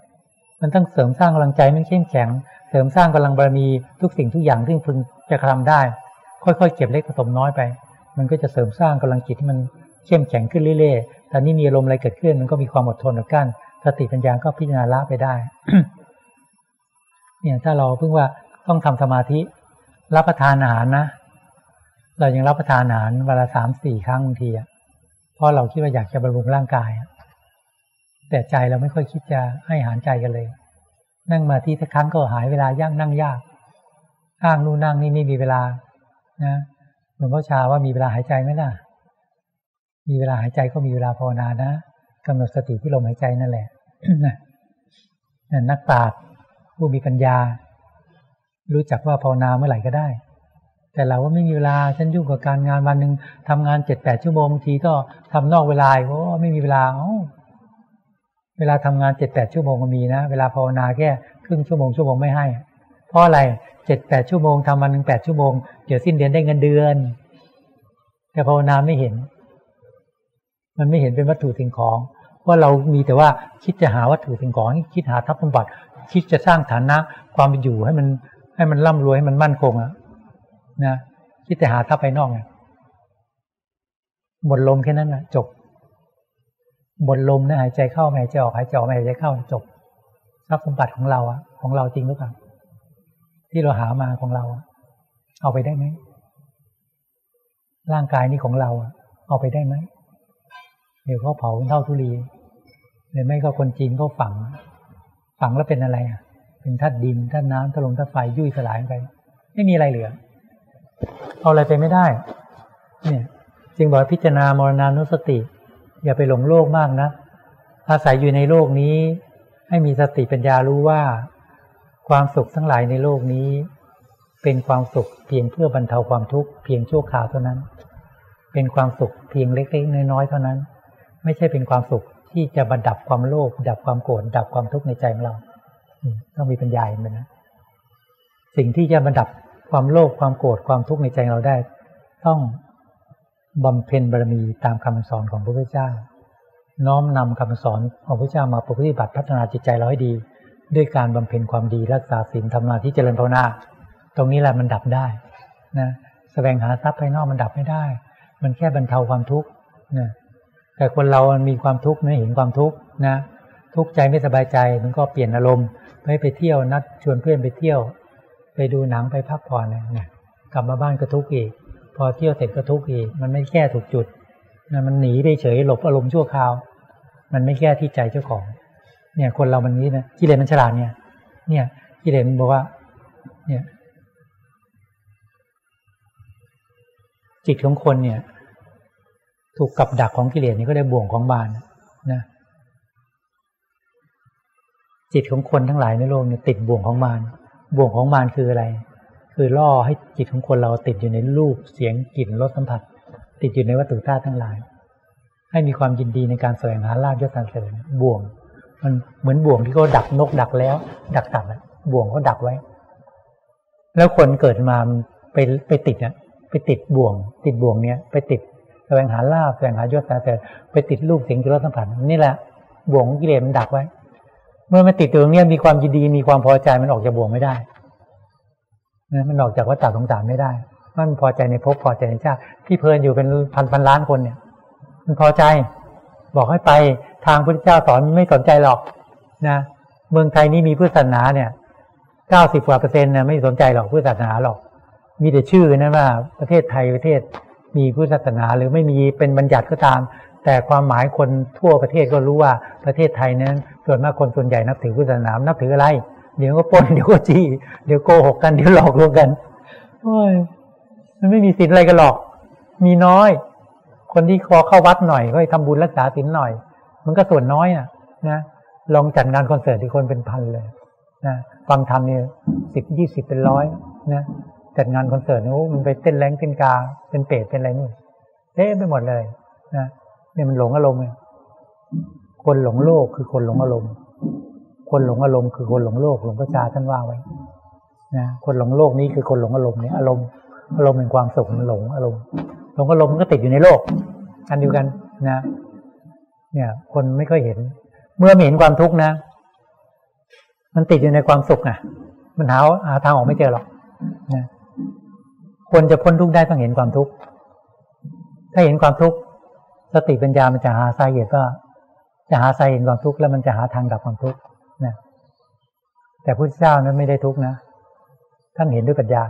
มันต้องเสริมสร้างกำลังใจมันเข้มแข็ง เสริมสร้างกำลังบารมีทุกสิ่งทุกอย่างที่พึงจะทำได้ ค่อยๆเก็บเล็กผสมน้อยไป มันก็จะเสริมสร้างกำลังจิตที่มันเข้มแข็งขึ้นเรื่อยๆตอนนี้มีอารมณ์อะไรเกิดขึ้นมันก็มีความอดทนอดกั้น สติปัญญาก็พิจารณาละไปได้เนี่ยถ้าเราเพิ่งว่าต้องทำสมาธิ รับประทานอาหารนะ เรายังรับประทานอาหารเวลาสามสี่ครั้งบางทีอะเพราะเราคิดว่าอยากจะบำรุงร่างกาย แต่ใจเราไม่ค่อยคิดจะให้อาหารใจกันเลย นั่งมาที่สักครั้งก็หายเวลาย่างนั่งยากอ้างนู่นนั่งนี่ไม่มีเวลา นะหลวงพ่อชาว่ามีเวลาหายใจไหมล่ะ มีเวลาหายใจก็มีเวลาภาวนานะกำหนดสติที่ลมหายใจนั่นแหละ นะนักปราชญ์ผู้มีปัญญา รู้จักว่าภาวนาเมื่อไหร่ก็ได้ แต่เราว่าไม่มีเวลาฉันยุ่งกับการงานวันหนึ่งทำงานเจ็ดแปดชั่วโมงบางทีก็ทำนอกเวลาเพราะว่าไม่มีเวลาเวลาทำงานเจ็ดแปดชั่วโมงก็มีนะ เวลาภาวนาแค่ครึ่งชั่วโมงชั่วโมงไม่ให้ เพราะอะไรเจ็ดแปดชั่วโมงทำวันหนึ่งแปดชั่วโมงเดี๋ยวสิ้นเดือนได้เงินเดือน แต่ภาวนาไม่เห็น มันไม่เห็นเป็นวัตถุสิ่งของ ว่าเรามีแต่ว่าคิดจะหาวัตถุสิ่งของคิดหาทรัพย์สมบัติ คิดจะสร้างฐานะความเป็นอยู่ให้มันให้มันร่ำรวยให้มันมั่นคงอะนะคิดแต่หาทรัพย์ภายนอกไงหมดลมแค่นั้นนะจบหมดลมนะหายใจเข้าหายใจออกหายใจออกหายใจเข้าจบทรัพย์สมบัติของเราอะของเราจริงหรือเปล่าที่เราหามาของเราเอาไปได้ไหมร่างกายนี้ของเราเอาไปได้ไหม เดี๋ยวเขาเผาเท่าทุลีหรือไม่ก็คนจีนก็ฝัง ฝังแล้วเป็นอะไรอะเป็นธาตุดินธาตุน้ำธาตุลมธาตุไฟยุ่ยสลายไป ไม่มีอะไรเหลือ เอาอะไรไปไม่ได้ เนี่ย จึงบอกพิจารณามรณานุสติ อย่าไปหลงโลกมากนะอาศัยอยู่ในโลกนี้ ให้มีสติปัญญารู้ว่า ความสุขทั้งหลายในโลกนี้ เป็นความสุขเพียงเพื่อบรรเทาความทุกข์เพียงชั่วคราวเท่านั้น เป็นความสุขเพียงเล็กๆน้อยๆเท่านั้น ไม่ใช่เป็นความสุขที่จะบรรดับความโลภดับความโกรธดับความทุกข์ในใจของเราต้องมีปัญญาอย่างนั้นนะสิ่งที่จะบรรดับความโลภความโกรธความทุกข์ในใจเราได้ ต้องบำเพ็ญบารมีตามคำสอนของพระพุทธเจ้า น้อมนำคำสอนของพระเจ้ามาปฏิบัติพัฒนาจิตใจเราให้ดี ด้วยการบำเพ็ญความดีรักษาศีลทำมาที่เจริญภาวนา ตรงนี้แหละมันดับได้นะแสวงหาทรัพย์ภายนอกมันดับไม่ได้ มันแค่บรรเทาความทุกข์นะ แต่คนเรามันมีความทุกข์ไม่เห็นความทุกข์นะ ทุกข์ใจไม่สบายใจมันก็เปลี่ยนอารมณ์ไปไปเที่ยวนัดชวนเพื่อนไปเที่ยว ไปดูหนังไปพักผ่อนเนี่ยกลับมาบ้านก็ทุกข์อีก พอเที่ยวเสร็จก็ทุกข์อีก มันไม่แก้ถูกจุดนะมันหนีไปเฉยหลบอารมณ์ชั่วคราว มันไม่แก้ที่ใจเจ้าของ เนี่ยคนเรามันนี้นะกิเลสมันฉลาดเนี่ย เนี่ยกิเลสมันบอกว่า เนี่ยจิตของคนเนี่ย ถูกกับดักของกิเลสนี่ก็ได้บ่วงของบานนะจิตของคนทั้งหลายในโลกเนี่ยติดบ่วงของมารบ่วงของมารคืออะไร คือล่อให้จิตของคนเราติดอยู่ในรูปเสียงกลิ่นรสสัมผัส ติดอยู่ในวัตถุธาตุทั้งหลาย ให้มีความยินดีในการแสวงหาลาภยศสรรเสริญบ่วง มันเหมือนบ่วงที่เขาดักนกดักแล้ว ดักตัดบ่วงเขาดักไว้ แล้วคนเกิดมาไปไปติดเนี่ยไปติดบ่วง ติดบ่วงเนี้ยไปติด วงหาลาบแสวงหายศแต่ไปติดรูปเสียงกิรสสัมผัสนี่แหละบ่วงกิเลสมันดักไว้ เมื่อมันติดตรงนี้มีความยินดีมีความพอใจมันออกจากบ่วงไม่ได้นะมันออกจากวัฏฏะสงสารไม่ได้ มันพอใจในภพพอใจในชาติที่เพลินอยู่เป็นพันพันล้านคนเนี่ย มันพอใจ บอกให้ไปทางพระเจ้าสอนไม่สนใจหรอกนะเมืองไทยนี่มีพุทธศาสนาเนี่ยเก้าสิบกว่าเปอร์เซ็นต์นะไม่สนใจหรอกพุทธศาสนาหรอก มีแต่ชื่อนะว่าประเทศไทยประเทศ มีพุทธศาสนาหรือไม่มีเป็นบัญญัติก็ตาม แต่ความหมายคนทั่วประเทศก็รู้ว่าประเทศไทยนั้น ส่วนมากคนส่วนใหญ่นับถือพุทธศาสนานับถืออะไร เดี๋ยวก็ปนเดี๋ยวก็จี้ เดี๋ยวโกหกกันเดี๋ยวหลอกลวงกันโอ้ยมันไม่มีศีลอะไรกันหรอก มีน้อย คนที่ขอเข้าวัดหน่อยก็ทำบุญรักษาศีลหน่อย มันก็ส่วนน้อยอะนะลองจัดงานคอนเสิร์ตที่คนเป็นพันเลยนะฟังธรรมเนี่ยสิบยี่สิบเป็นร้อยนะ จัดงานคอนเสิร์ตโอ้มันไปเต้นแรงเต้นกา เป็นเปรตเป็นอะไรนู่นเต้ไปหมดเลยนะเนี่ยมันหลงอารมณ์คนหลงโลกคือคนหลงอารมณ์ คนหลงอารมณ์คือคนหลงโลกหลวงพ่อชาท่านว่าไว้นะคนหลงโลกนี้คือคนหลงอารมณ์เนี่ยอารมณ์อารมณ์เป็นความสุขมันหลงอารมณ์หลงอารมณ์มันก็ติดอยู่ในโลกอันเดียวกันนะ เนี่ย คนไม่ค่อยเห็น เมื่อไม่เห็นความทุกข์นะ มันติดอยู่ในความสุขอะมันหาหาทางออกไม่เจอหรอกนะ คนจะพ้นทุกข์ได้ต้องเห็นความทุกข์ ถ้าเห็นความทุกข์สติปัญญามันจะหาสาเหตุก็ จะหาสาเหตุความทุกข์แล้วมันจะหาทางดับความทุกข์นะแต่พระเจ้านั้นไม่ได้ทุกข์นะท่านเห็นด้วยปัญญา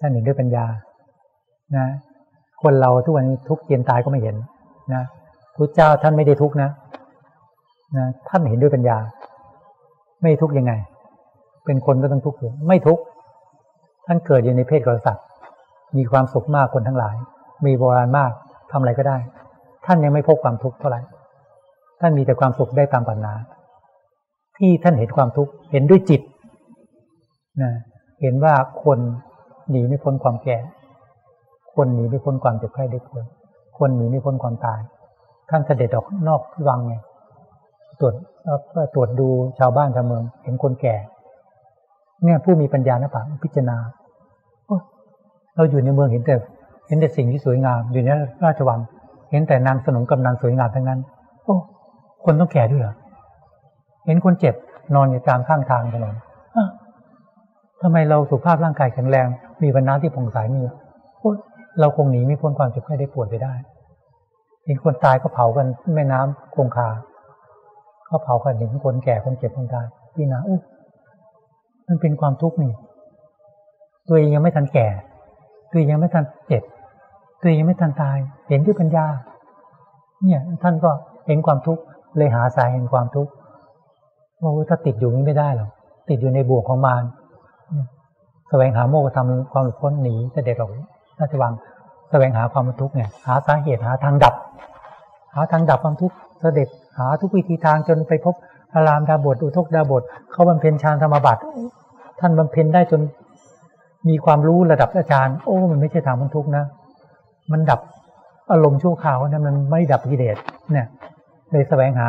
ท่านเห็นด้วยปัญญา นะ คนเราทุกวันนี้ทุกข์เย็นตายก็ไม่เห็น นะพระเจ้าท่านไม่ได้ทุกข์นะนะท่านเห็นด้วยปัญญา ไม่ทุกข์ยังไง เป็นคนก็ต้องทุกข์อยู่ไม่ทุกข์ ท่านเกิดอยู่ในเพศกษัตริย์ มีความสุขมากคนทั้งหลาย มีโบราณมากทำอะไรก็ได้ ท่านยังไม่พบความทุกข์เท่าไหร่ ท่านมีแต่ความสุขได้ตามปัญญาที่ท่านเห็นความทุกข์เห็นด้วยจิตนะเห็นว่าคนหนีไม่พ้นความแก่ คนหนีไม่พ้นความเจ็บไข้ได้ป่วยคนหนีไม่พ้นความตาย ท่านเสด็จออกนอกวังไงตรวจตรวจดูชาวบ้านชาวเมือง เห็นคนแก่ เนี่ยผู้มีปัญญานะปะพิจารณาเราอยู่ในเมืองเห็นแต่ เห็นแต่สิ่งที่สวยงาม อยู่ในราชวัง เห็นแต่นางสนมกำนันสวยงามทั้งนั้น โอ้คนต้องแก่ด้วยเหรอเห็นคนเจ็บนอนอยู่ตามข้างทางถนนทำไมเราสุขภาพร่างกายแข็งแรง มีวันน้าที่ผ่องใสมีเราคงหนีไม่พ้นความเจ็บไข้ได้ปวดไปได้เห็นคนตายก็เผากันแม่น้ำคงคาเขาเผากันเห็นคนแก่คนเจ็บคนตายพี่นาเออ มันเป็นความทุกข์นี่ ตัวเองยังไม่ทันแก่ ตัวเองยังไม่ทันเจ็บ ตัวเองยังไม่ทันตาย เห็นด้วยปัญญา เนี่ย ท่านก็เห็นความทุกข์เลยหาสาเหตุความทุกข์ว่าถ้าติดอยู่นี้ไม่ได้หรอก ติดอยู่ในบ่วงของมารแสวงหาโมกธรรมความหลุดพ้นหนีเสด็จออกราชวังแสวงหาความทุกข์เนี่ย หาสาเหตุหาทางดับ หาทางดับความทุกข์เสด็จหาทุกวิธีทางจนไปพบ อารามดาบทอุทกดาบทเขาบำเพ็ญฌานธรรมบัตท่านบำเพ็ญได้จนมีความรู้ระดับอาจารย์ โอ้ มันไม่ใช่ทางพ้นทุกนะ มันดับอารมณ์ชั่วคราวนะมันไม่ดับกิเลสเนี่ยเลยแสวงหา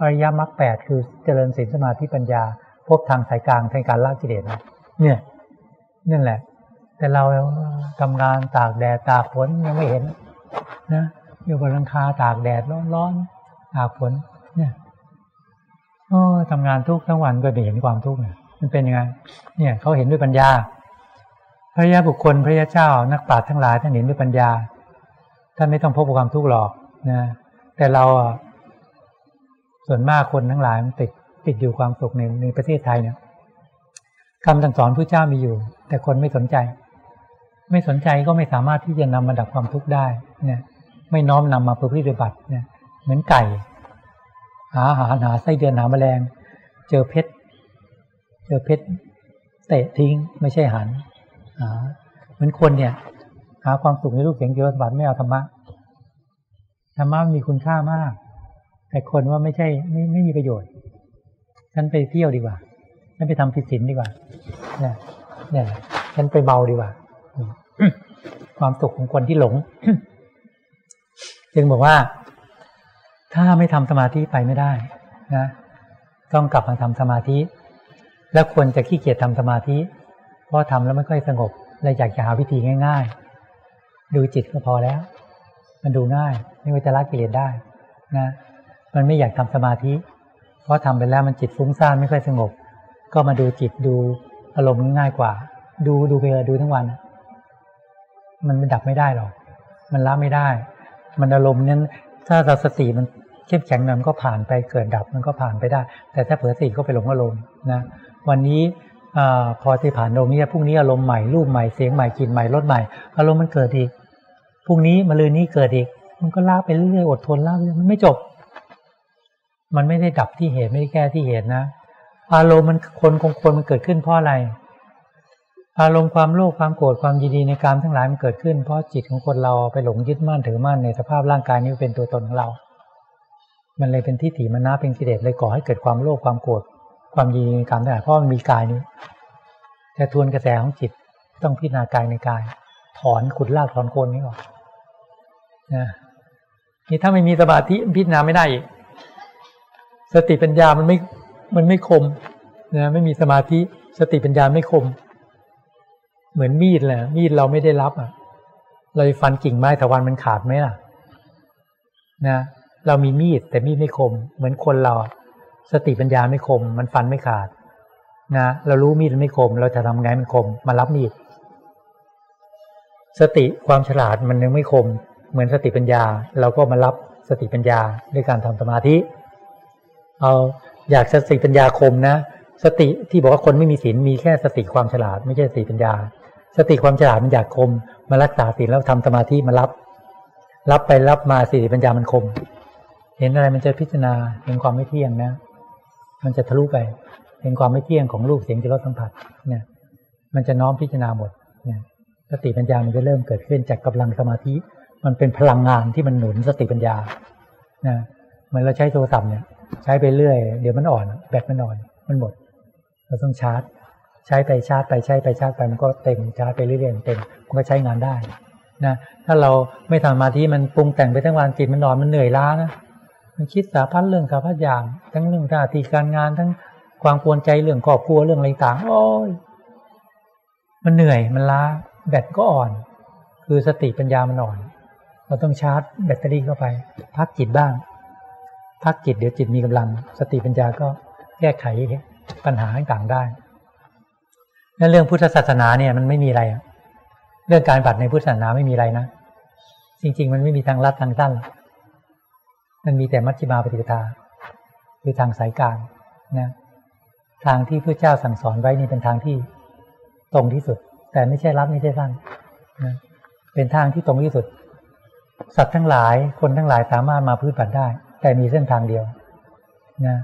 อริยมรรคแปดคือเจริญศีลสมาธิปัญญา พบทางสายกลางในการละกิเลสเนี่ยนั่นแหละ แต่เราทำงานตากแดดตากฝนยังไม่เห็นนะอยู่บนหลังคาตากแดดร้อนๆตากฝนเนี่ย ทำงานทุกทั้งวันก็ไม่เห็นความทุกข์เนี่ยมันเป็นยังไงเนี่ยเขาเห็นด้วยปัญญา พระยาบุคคลพระยาเจ้า นักปราชญ์ทั้งหลายท่านเห็นด้วยปัญญาท่านไม่ต้องพบกับความทุกข์หรอกนะแต่เราส่วนมากคนทั้งหลายมันติดติดอยู่ความสุขในในประเทศไทยเนี่ยคำสั่งสอนพระเจ้ามีอยู่ แต่คนไม่สนใจ ไม่สนใจก็ไม่สามารถที่จะนำมาดับความทุกข์ได้เนี่ยไม่น้อมนำมาประพฤติบัติเนี่ยเหมือนไก่ หาอาหารหาไส้เดือนหาแมลง เจอเพชรเจอเพชรเตะทิ้งไม่ใช่หันเหมือนคนเนี่ย หาความสุขในรูปเสียงเกียวกับบัติไม่เอาธรรมะธรรมะมีคุณค่ามาก แต่คนว่าไม่ใช่ไม่ไม่มีประโยชน์ ฉันไปเที่ยวดีกว่า ฉันไปทำผิดศีลดีกว่าเนี่ยเนี่ยฉันไปเมาดีกว่า ความสุขของคนที่หลง จึงบอกว่า ถ้าไม่ทำสมาธิไปไม่ได้นะ ต้องกลับมาทำสมาธิ แล้วควรจะขี้เกียจทำสมาธิ เพราะทำแล้วไม่ค่อยสงบเลยอยากจะหาวิธีง่าย ๆ ดูจิตก็พอแล้ว มันดูง่าย ไม่ว่าจะละกิเลสได้นะ มันไม่อยากทำสมาธิ เพราะทำไปแล้วมันจิตฟุ้งซ่านไม่ค่อยสงบ ก็มาดูจิตดูอารมณ์ง่ายกว่า ดูดูไปเลยดูทั้งวัน มันดับไม่ได้หรอก มันละไม่ได้ มันอารมณ์นั้นถ้าเราสติมัน เข้มแข็งมันก็ผ่านไปเกิดดับมันก็ผ่านไปได้ แต่ถ้าเผลอสติก็ไปหลงอารมณ์นะวันนี้อพอที่ผ่านอารมณ์นี้พรุ่งนี้อารมณ์ใหม่รูปใหม่เสียงใหม่กลิ่นใหม่รสใหม่ อารมณ์มันเกิดอีกพรุ่งนี้มาลืนนี้เกิดอีก มันก็ลากไปเรื่อยๆอดทนลากมันไม่จบ มันไม่ได้ดับที่เหตุไม่ได้แก้ที่เหตุนะ อารมณ์มันคนคงคนมันเกิดขึ้นเพราะอะไร อารมณ์ความโลภความโกรธความยินดีในการทั้งหลายมันเกิดขึ้นเพราะจิตของคนเราไปหลงยึดมั่นถือมั่นในสภาพร่างกายนี้เป็นตัวตนของเรา มันเลยเป็นที่ถีมันนะเป็นกิเลสเลยก่อให้เกิดความโลภความโกรธความยินดีการทั้งหายเพราะมันมีกายนี้แต่ทวนกระแสของจิตต้องพิจารณากายในกาย ถอนขุดลากถอนโคนนี้ออกนะนี่ถ้าไม่มีสมาธิพิจารณาไม่ได้อีกสติปัญญามันไม่มันไม่คมนะไม่มีสมาธิสติปัญญาไม่คม เหมือนมีดแหละมีดเราไม่ได้รับอะ เราฟันกิ่งไม้ถวันมันขาดไหมล่ะ นะ เรามีมีดแต่มีดไม่คม เหมือนคนเราสติปัญญาไม่คม มันฟันไม่ขาดนะเรารู้มีดไม่คม เราจะทำไงมันคมมารับมีด สติความฉลาดมันยังไม่คม เหมือนสติปัญญา เราก็มารับสติปัญญาด้วยการทำสมาธิเอาอยากสติปัญญาคมนะ สติที่บอกว่าคนไม่มีศีลมีแค่สติความฉลาด ไม่ใช่สติปัญญา สติความฉลาดมันอยากคม มารักษาศีลแล้วทำสมาธิมารับ รับไปรับมาสติปัญญามันคม เห็นอะไรมันจะพิจารณาเห็นความไม่เที่ยงนะ มันจะทะลุไปเห็นความไม่เที่ยงของรูปเสียงจะรสสัมผัสเนี่ย มันจะน้อมพิจารณาหมดเนี่ยสติปัญญามันจะเริ่มเกิดขึ้นจากกำลังสมาธิ มันเป็นพลังงานที่มันหนุนสติปัญญานะเหมือนเราใช้โทรศัพท์เนี่ย ใช้ไปเรื่อย เดี๋ยวมันอ่อน แบตมันอ่อน มันหมด เราต้องชาร์จ ใช้ไปชาร์จไปใช้ไปชาร์จไปมันก็เต็มชาร์จไปเรื่อยๆเต็มมันก็ใช้งานได้นะถ้าเราไม่ทำสมาธิมันปรุงแต่งไปทั้งวันจิตมันนอนมันเหนื่อยล้านะ มันคิดสาพัดเรื่องสาพัดอย่าง ทั้งเรื่องหน้าที่การงานทั้งความกวนใจเรื่องครอบครัวเรื่องอะไรต่างโอ้ยมันเหนื่อยมันล้า แบตก็อ่อน คือสติปัญญามันอ่อน เราต้องชาร์จแบตเตอรี่เข้าไป พักจิตบ้าง พักจิตเดี๋ยวจิตมีกำลัง สติปัญญาก็แก้ไขปัญหาต่างๆได้นั่นเรื่องพุทธศาสนาเนี่ยมันไม่มีอะไร เรื่องการบัตรในพุทธศาสนาไม่มีอะไรนะ จริง ๆ มันไม่มีทางลัดทางสั้น มันมีแต่มัชฌิมาปฏิปทา คือทางสายกลางนะทางที่พระเจ้าสั่งสอนไว้นี่เป็นทางที่ตรงที่สุด แต่ไม่ใช่ลัดไม่ใช่สั้นนะเป็นทางที่ตรงที่สุด สัตว์ทั้งหลายคนทั้งหลายสามารถมาพื้นบัตได้ แต่มีเส้นทางเดียวนะ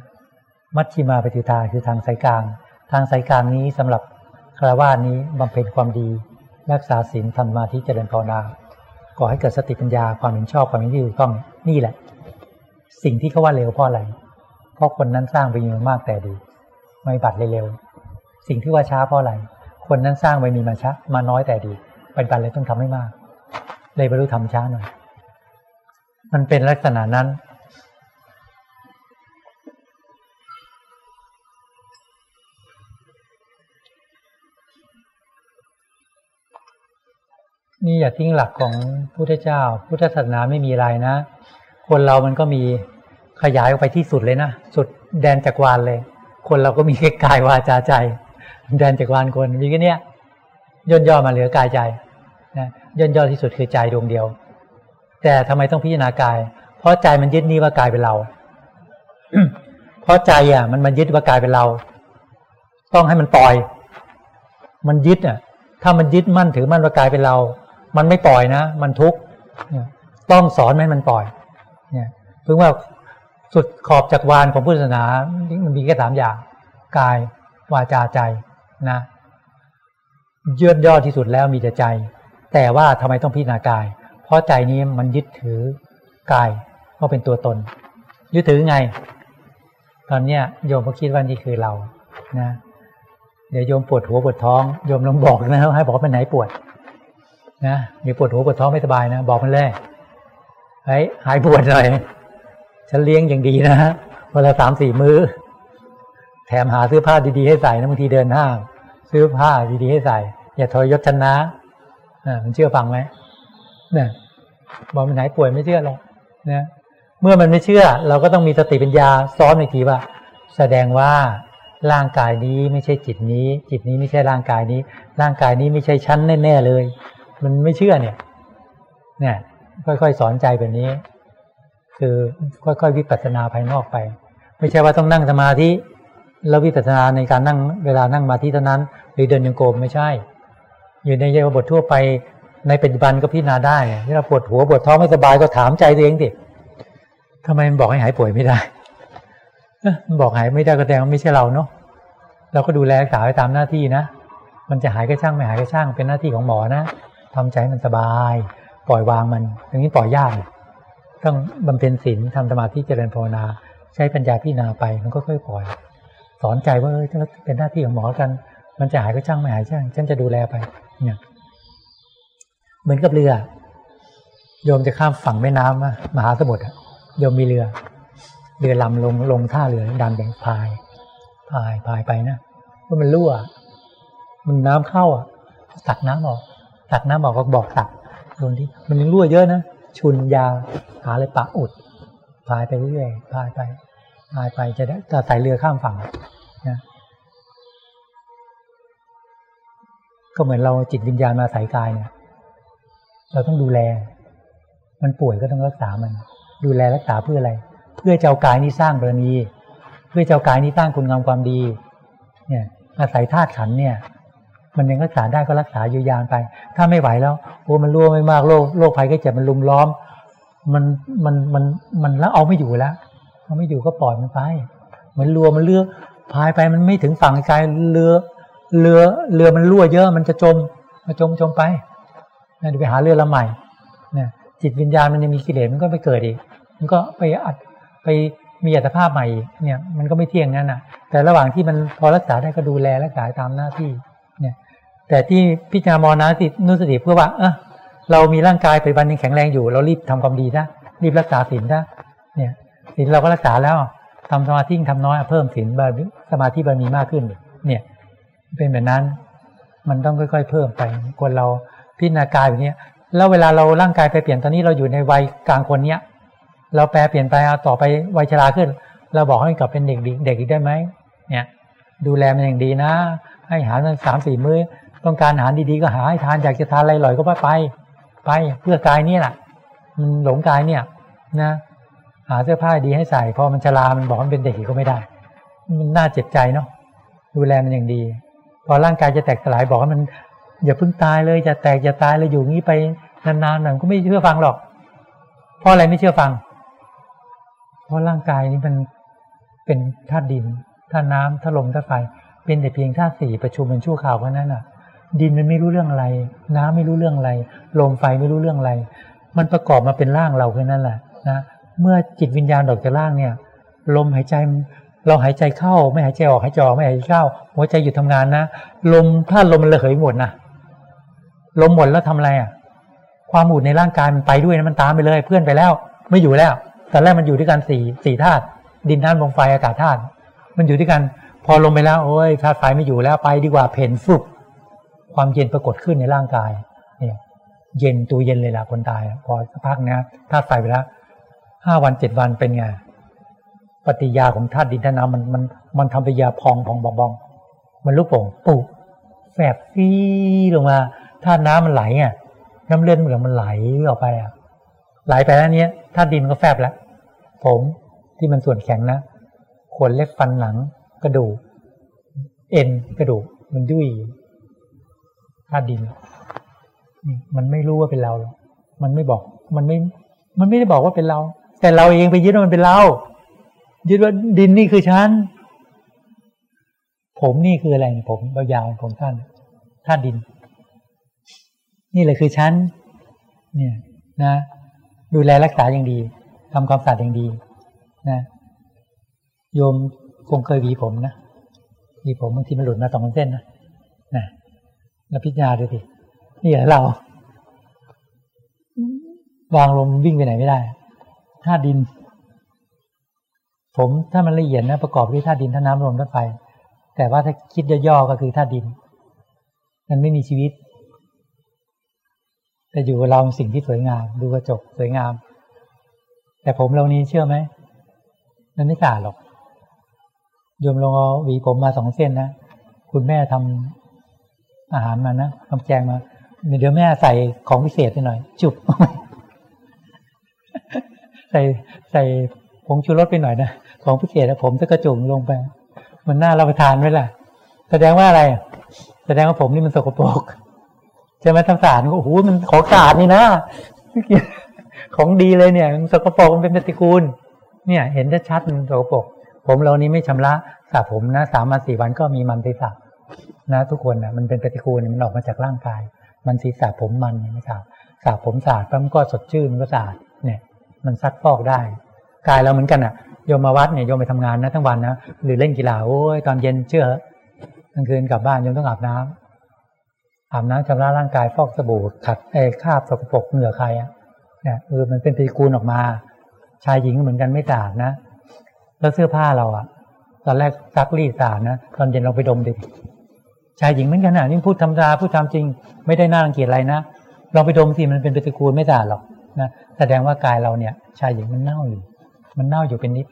มัชฌิมาปฏิทาคือทางสายกลาง ทางสายกลางนี้สำหรับคารวาสนี้บำเพ็ญความดี รักษาศีลทำมาธิเจริญภาวนาก่อให้เกิดสติปัญญาความเห็นชอบความเห็นที่ถูกต้องนี่แหละ สิ่งที่เขาว่าเร็วเพราะอะไร เพราะคนนั้นสร้างไปมีมากแต่ดี ไม่บัตรเร็วๆสิ่งที่ว่าช้าเพราะอะไร คนนั้นสร้างไปมีมาช้ามาน้อยแต่ดีปฏิบัติเลยต้องทำให้มาก เลยบรรลุธรรมช้าหน่อย มันเป็นลักษณะนั้น นี่อย่าทิ้งหลักของพุทธเจ้า พุทธศาสนาไม่มีอะไรนะ คนเรามันก็มีขยายออกไปที่สุดเลยนะ สุดแดนจักรวาลเลย คนเราก็มีแค่กายวาจาใจ แดนจักรวาลคนมีแค่นี้ย่นย่อมาเหลือกายใจนะย่นย่อที่สุดคือใจดวงเดียว แต่ทำไมต้องพิจารณากาย เพราะใจมันยึดนี่ว่ากายเป็นเรา เพราะใจอะ มันมันยึดว่ากายเป็นเรา ต้องให้มันปล่อย มันยึดอะ ถ้ามันยึดมั่นถือมั่นว่ากายเป็นเรา มันไม่ปล่อยนะ มันทุกข์ต้องสอนให้มันปล่อย เนี่ยเพิ่งว่าสุดขอบจักรวาลของพุทธศาสนา มันมีแค่สามอย่าง กายวาจาใจนะเยือดยอดที่สุดแล้วมีแต่ใจ แต่ว่าทำไมต้องพิจารณากาย เพราะใจนี้มันยึดถือกายว่าเป็นตัวตน ยึดถือไง ตอนเนี้ยโยมก็คิดว่านี่คือเรานะเดี๋ยวโยมปวดหัวปวดท้องโยมลองบอกนะให้บอกเป็นไหนปวดนะมีปวดหัวปวดท้องไม่สบายนะ บอกมันเลย ไอ้หายปวดหน่อย ฉันเลี้ยงอย่างดีนะวันละสามสี่มื้อ แถมหาเสื้อผ้าดีๆให้ใส่นะบางทีเดินห้างซื้อผ้าดีๆให้ใส่ อย่าทรยยศชนะนะมันเชื่อฟังไหมเนี่ยบอกมันหายป่วยไม่เชื่อหรอกนะเมื่อมันไม่เชื่อ เราก็ต้องมีสติปัญญาซ้อนอีกทีว่า แสดงว่าร่างกายนี้ไม่ใช่จิตนี้ จิตนี้ไม่ใช่ร่างกายนี้ ร่างกายนี้ไม่ใช่ชั้นแน่ๆเลย มันไม่เชื่อเนี่ยเนี่ย ค่อยๆ สอนใจแบบนี้ คือค่อยๆ วิปัสสนาภายนอกไป ไม่ใช่ว่าต้องนั่งสมาธิแล้ววิปัสสนาในการนั่งเวลานั่งมาที่เท่านั้น หรือเดินยังโกมไม่ใช่ อยู่ในเยบททั่วไปในปัจจุบันก็พิจารณาได้ที่เราปวดหัวปวดท้องไม่สบายก็ถามใจตัวเองดิทำไมมันบอกให้หายป่วยไม่ได้มันบอกหายไม่ได้ก็แสดงว่าไม่ใช่เราเนาะเราก็ดูแลรักษาไปตามหน้าที่นะ มันจะหายก็ช่างไม่หายก็ช่างเป็นหน้าที่ของหมอนะทำใจมันสบาย ปล่อยวางมันอย่างนี้ปล่อยยากต้องบำเพ็ญศีลทำสมาธิเจริญภาวนา ใช้ปัญญาพิจารณาไปมันก็ค่อยปล่อย สอนใจว่าเออถ้าเป็นหน้าที่ของหมอกัน มันจะหายก็ช่างไม่หายช่าง ฉันจะดูแลไปเนี่ยเหมือนกับเรือ โยมจะข้ามฝั่งแม่น้ำมหาสมุทรโยมมีเรือ เรือลำลงลงท่าเรือดันไปพายพายพายไปนะเพราะมันรั่ว มันน้ำเข้าอะตักน้ำออก ตักน้ำออกก็บอกตัก โดนที่มันยังรั่วเยอะนะ ชุนยาหาอะไรปะอุด พายไปเรื่อยพายไปพายไปจะได้จะใส่เรือข้ามฝั่งนะก็เหมือนเราจิตวิญญาณมาสายกายเนี่ยเราต้องดูแล มันป่วยก็ต้องรักษามัน ดูแลรักษาเพื่ออะไร เพื่อเจ้ากายนี้สร้างบารมี เพื่อเจ้ากายนี้สร้างคุณงามความดี เนี่ย อาศัยธาตุขันเนี่ย มันยังรักษาได้ก็รักษาอยู่ยานไป ถ้าไม่ไหวแล้วโอ้มันรั่วไม่มากโรคโรคภัยก็เจ็บมันลุมล้อม มันมันมันมันแล้วเอาไม่อยู่แล้วเอาไม่อยู่ก็ปล่อยมันไปมือนรัวมันเลือพายไปมันไม่ถึงฝั่งไกลเรือ เรือเรือมันรั่วเยอะมันจะจมมาจมจมไปนะไปหาเรือลำใหม่นี่จิตวิญญาณมันยังมีกิเลสมันก็ไปเกิดอีก มันก็ไปอัดไปมีอัตภาพใหม่เนี่ยมันก็ไม่เที่ยงนั่นน่ะแต่ระหว่างที่มันพอรักษาได้ก็ดูแลรักษาตามหน้าที่ แต่ที่พิจารณามรณะสินุสติเพื่อว่า เออเรามีร่างกายปัจจุบันยังแข็งแรงอยู่ เรารีบทำความดีนะรีบรักษาศีลนะเนี่ยศีลเราก็รักษาแล้วทำสมาธิทำน้อยเพิ่มศีลบารสมาธิบารมีมากขึ้น เนี่ย เป็นแบบนั้น มันต้องค่อย ๆ เพิ่มไปคนเราพิจารณากายแบบนี้แล้วเวลาเราร่างกายไปเปลี่ยนตอนนี้เราอยู่ในวัยกลางคนเนี้ย เราแปลเปลี่ยนไปเอาต่อไปวัยชราขึ้น เราบอกให้กลับเป็นเด็กเด็กอีกได้ไหมเนี่ย ดูแลมันอย่างดีนะ ให้หารมันสามสี่มื้อ ต้องการอาหารดีๆก็หาให้ทานอยากจะทานอะไรอร่อยก็ไปไป ไปเพื่อกายนี่แหละมันหลงกายเนี่ย นะ หาเสื้อผ้าดีให้ใส่พอมันชรา มันบอกมันเป็นเด็กก็ไม่ได้ มันน่าเจ็บใจเนาะดูแลมันอย่างดี พอร่างกายจะแตกสลายบอกว่ามัน อย่าเพิ่งตายเลยจะแตกจะตายเลยอยู่งี้ไปนานๆหน่อยก็ไม่เชื่อฟังหรอก เพราะอะไรไม่เชื่อฟัง เพราะร่างกายนี้มันเป็นธาตุดินธาตุน้ำธาตุลมธาตุไฟเป็นแต่เพียงธาตุสี่ประชุมเป็นชั่วข่าวเพราะนั้นอะ ดินมันไม่รู้เรื่องอะไร น้ำไม่รู้เรื่องอะไร ลมไฟไม่รู้เรื่องอะไร มันประกอบมาเป็นร่างเราแค่นั้นแหละนะเมื่อจิตวิญญาณออกจากร่างเนี่ย ลมหายใจเราหายใจเข้า ไม่หายใจออกหายใจออกไม่หายใจเข้า หัวใจหยุดทำงานนะลมถ้าลมมันระเหยหมดนะลมหมดแล้วทำอะไรอะ ความอุ่นในร่างกายมันไปด้วยนะมันตามไปเลย เพื่อนไปแล้ว ไม่อยู่แล้วแต่แรกมันอยู่ด้วยกันสี่สี่ธาตุดินน้ำลมไฟอากาศธาตุมันอยู่ด้วยกัน พอลงไปแล้วโอ้ยธาตุไฟไม่อยู่แล้วไปดีกว่าเพ่นฟุบ ความเย็นปรากฏขึ้นในร่างกาย เนี่ยเย็นตัวเย็นเลยล่ะคนตาย พอสักพักนะธาตุไฟไปแล้วห้าวันเจ็ดวันเป็นไงปฏิยาของธาตุดินธาตุน้ำมันมันมันทำปฏิยาพองพองบองบองมันลูกโป่งปุ๊บแฝบฟีลงมาธาตุน้ำมันไหลอะ น้ำเลือดเหมือนมันไหลออกไปอะ ไหลไปแล้วเนี้ยธาตุดินก็แฝบแล้วผมที่มันส่วนแข็งนะขนเล็บฟันหนังกระดูกเอ็นกระดูกมันดุย ธาตุดินนี่มันไม่รู้ว่าเป็นเรามันไม่บอก มันไม่ มันไม่ได้บอกว่าเป็นเรา แต่เราเองไปยึดว่ามันเป็นเรา ยึดว่าดินนี่คือฉัน ผมนี่คืออะไรผมยาวๆของท่านธาตุดิน นี่แหละคือฉัน เนี่ยนะ ดูแลรักษาอย่างดีทำความสะอาดอย่างดี นะ โยมคงเคยหวีผมนะหวีผมบางทีมันหลุดมาสองเส้นนะ แล้วพิจารณาดูสินี่แหละเรา วางลมวิ่งไปไหนไม่ได้ธาตุดิน ผมถ้ามันละเอียดนะประกอบด้วยธาตุดินธาตุน้ำลมธาตุไฟ แต่ว่าถ้าคิดย่อๆก็คือธาตุดิน มันไม่มีชีวิต แต่อยู่กับเราสิ่งที่สวยงาม ดูกระจกสวยงาม แต่ผมเรานี้เชื่อไหมมันไม่สะอาดหรอกโยมลองเอาหวีผมมาสองเส้นนะ คุณแม่ทำ อาหารมานะทำแกงมา เดี๋ยวแม่ใส่ของพิเศษไปหน่อย จุบใส่ใส่ผงชูรสไปหน่อยนะของพิเศษแล้วผมจะกระจุงลงไป มันน่ารับประทานไหมล่ะ แสดงว่าอะไร แสดงว่าผมนี่มันสกปรกใช่ไหมทั้งสารก็โอ้โหมันของสะอาดนี่นะของดีเลยเนี่ยมันสกปรกมันเป็นปฏิกูล เนี่ย เห็นได้ชัดมันสกปรกผมเรานี้ไม่ชำระสระผมนะสามวันสี่วันก็มีมันศีระ นะทุกคนนะมันเป็นปฏิกูลมันออกมาจากร่างกาย มันศีรษะผมมันไม่สะอาดสระผมสะอาดมันก็สดชื่นก็สะอาดเนี่ย มันซักฟอกได้ กายเราเหมือนกันอะโยมมาวัดเนี่ยโยมไปทำงานนะทั้งวันนะหรือเล่นกีฬาโอ้ยตอนเย็นเชื่อกลางคืนกลับบ้านโยมต้องอาบน้ำอาบน้ำชำระร่างกายฟอกสบู่ขัดไอ้คราบสกปรกเหงื่อใครอะเนี่ยเออมันเป็นปฏิกูลออกมา ชายหญิงเหมือนกันไม่สะอาดนะ แล้วเสื้อผ้าเราอะ ตอนแรกซักรีดสะอาดนะ ตอนเย็นเราไปดมดิ ชายหญิงเหมือนกันนะนี่พูดธรรมดาพูดตามจริง ไม่ได้น่ารังเกียจอะไรนะเราไปดมสิมันเป็นปฏิกูลไม่สะอาดหรอกนะแสดงว่ากายเราเนี่ย ชายหญิงมันเน่าอยู่ มันเน่าอยู่เป็นนิด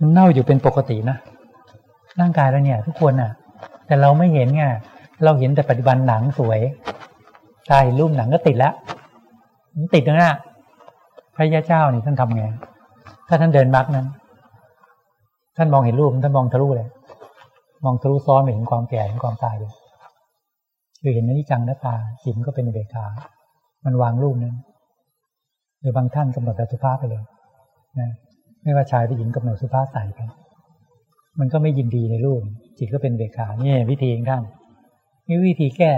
มันเน่าอยู่เป็นปกตินะร่างกายเราเนี่ย ทุกคนอะ แต่เราไม่เห็นไงเราเห็นแต่ปัจจุบันหนังสวยใช่รูปหนังก็ติดแล้วมันติดนะพระยาเจ้านี่ท่านทำไง ถ้าท่านเดินมักนั้น ท่านมองเห็นรูปท่านมองทะลุเลย มองทะลุซ้อนไปเห็นความแก่เห็นความตายเลยคือเห็นอนิจจังหน้าตาจิตก็เป็นอุเบกขามันวางรูปนั้นหรือบางท่านกำหนดแต่สุภาพไปเลยนะไม่ว่าชายหรือหญิงกำหนดสุภาพใส่กันมันก็ไม่ยินดีในรูป จิตก็เป็นเบกขานี่วิธีของท่านนี่วิธีแก้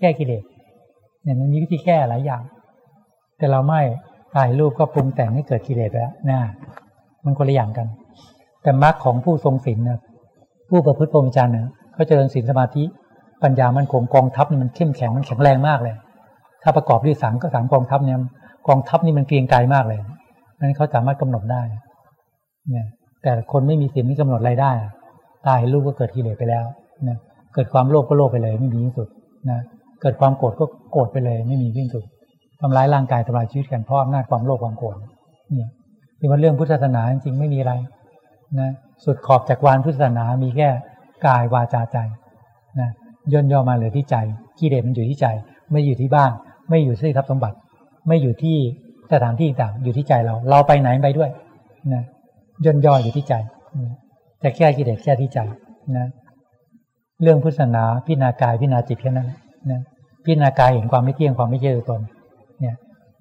แก้กิเลสเนี่ยมันมีวิธีแก้หลายอย่าง แต่เราไม่ถ่ายรูปก็ปรุงแต่งให้เกิดกิเลสแล้วนะมันคนละอย่างกัน แต่มรรคของผู้ทรงศีลนะ ผู้ประพฤติพรหมจรรย์เนี่ยเขาเจริญศีลสมาธิปัญญามันคงกองทัพนี่มันเข้มแข็งมันแข็งแรงมากเลย ถ้าประกอบด้วยสังก็สังกองทัพเนี่ยกองทัพนี่มันเกรียงไกรมากเลยนั้นเขาสามารถกำหนดได้เนี่ยแต่คนไม่มีศีลนี่กำหนดอะไรได้ ตายลูกก็เกิดกิเลสไปแล้วนะเกิดความโลภก็โลภไปเลย ไม่มีที่สุดนะเกิดความโกรธก็โกรธไปเลย ไม่มีที่สุดทำร้ายร่างกายทำลายชีวิตกันเพราะอำนาจความโลภความโกรธเนี่ยที่มันเรื่องพุทธศาสนาจริงๆไม่มีอะไร นะสุดขอบจากวานพุทธศาสนามีแค่กายวาจาใจนะย่นย่อมาเหลือที่ใจกิเลสมันอยู่ที่ใจ ไม่อยู่ที่บ้าน ไม่อยู่ที่ทรัพย์สมบัติ ไม่อยู่ที่สถานที่ต่างอยู่ที่ใจเรา เราไปไหนไปด้วยนะย่นย่ออยู่ที่ใจแต่แค่กิเลสแค่ที่ใจนะเรื่องพุทธศาสนาพิจารณากายพิจารณาจิตแค่นั้นนะพิจารณากายเห็นความไม่เที่ยงความไม่เชื่อตนเนี่ย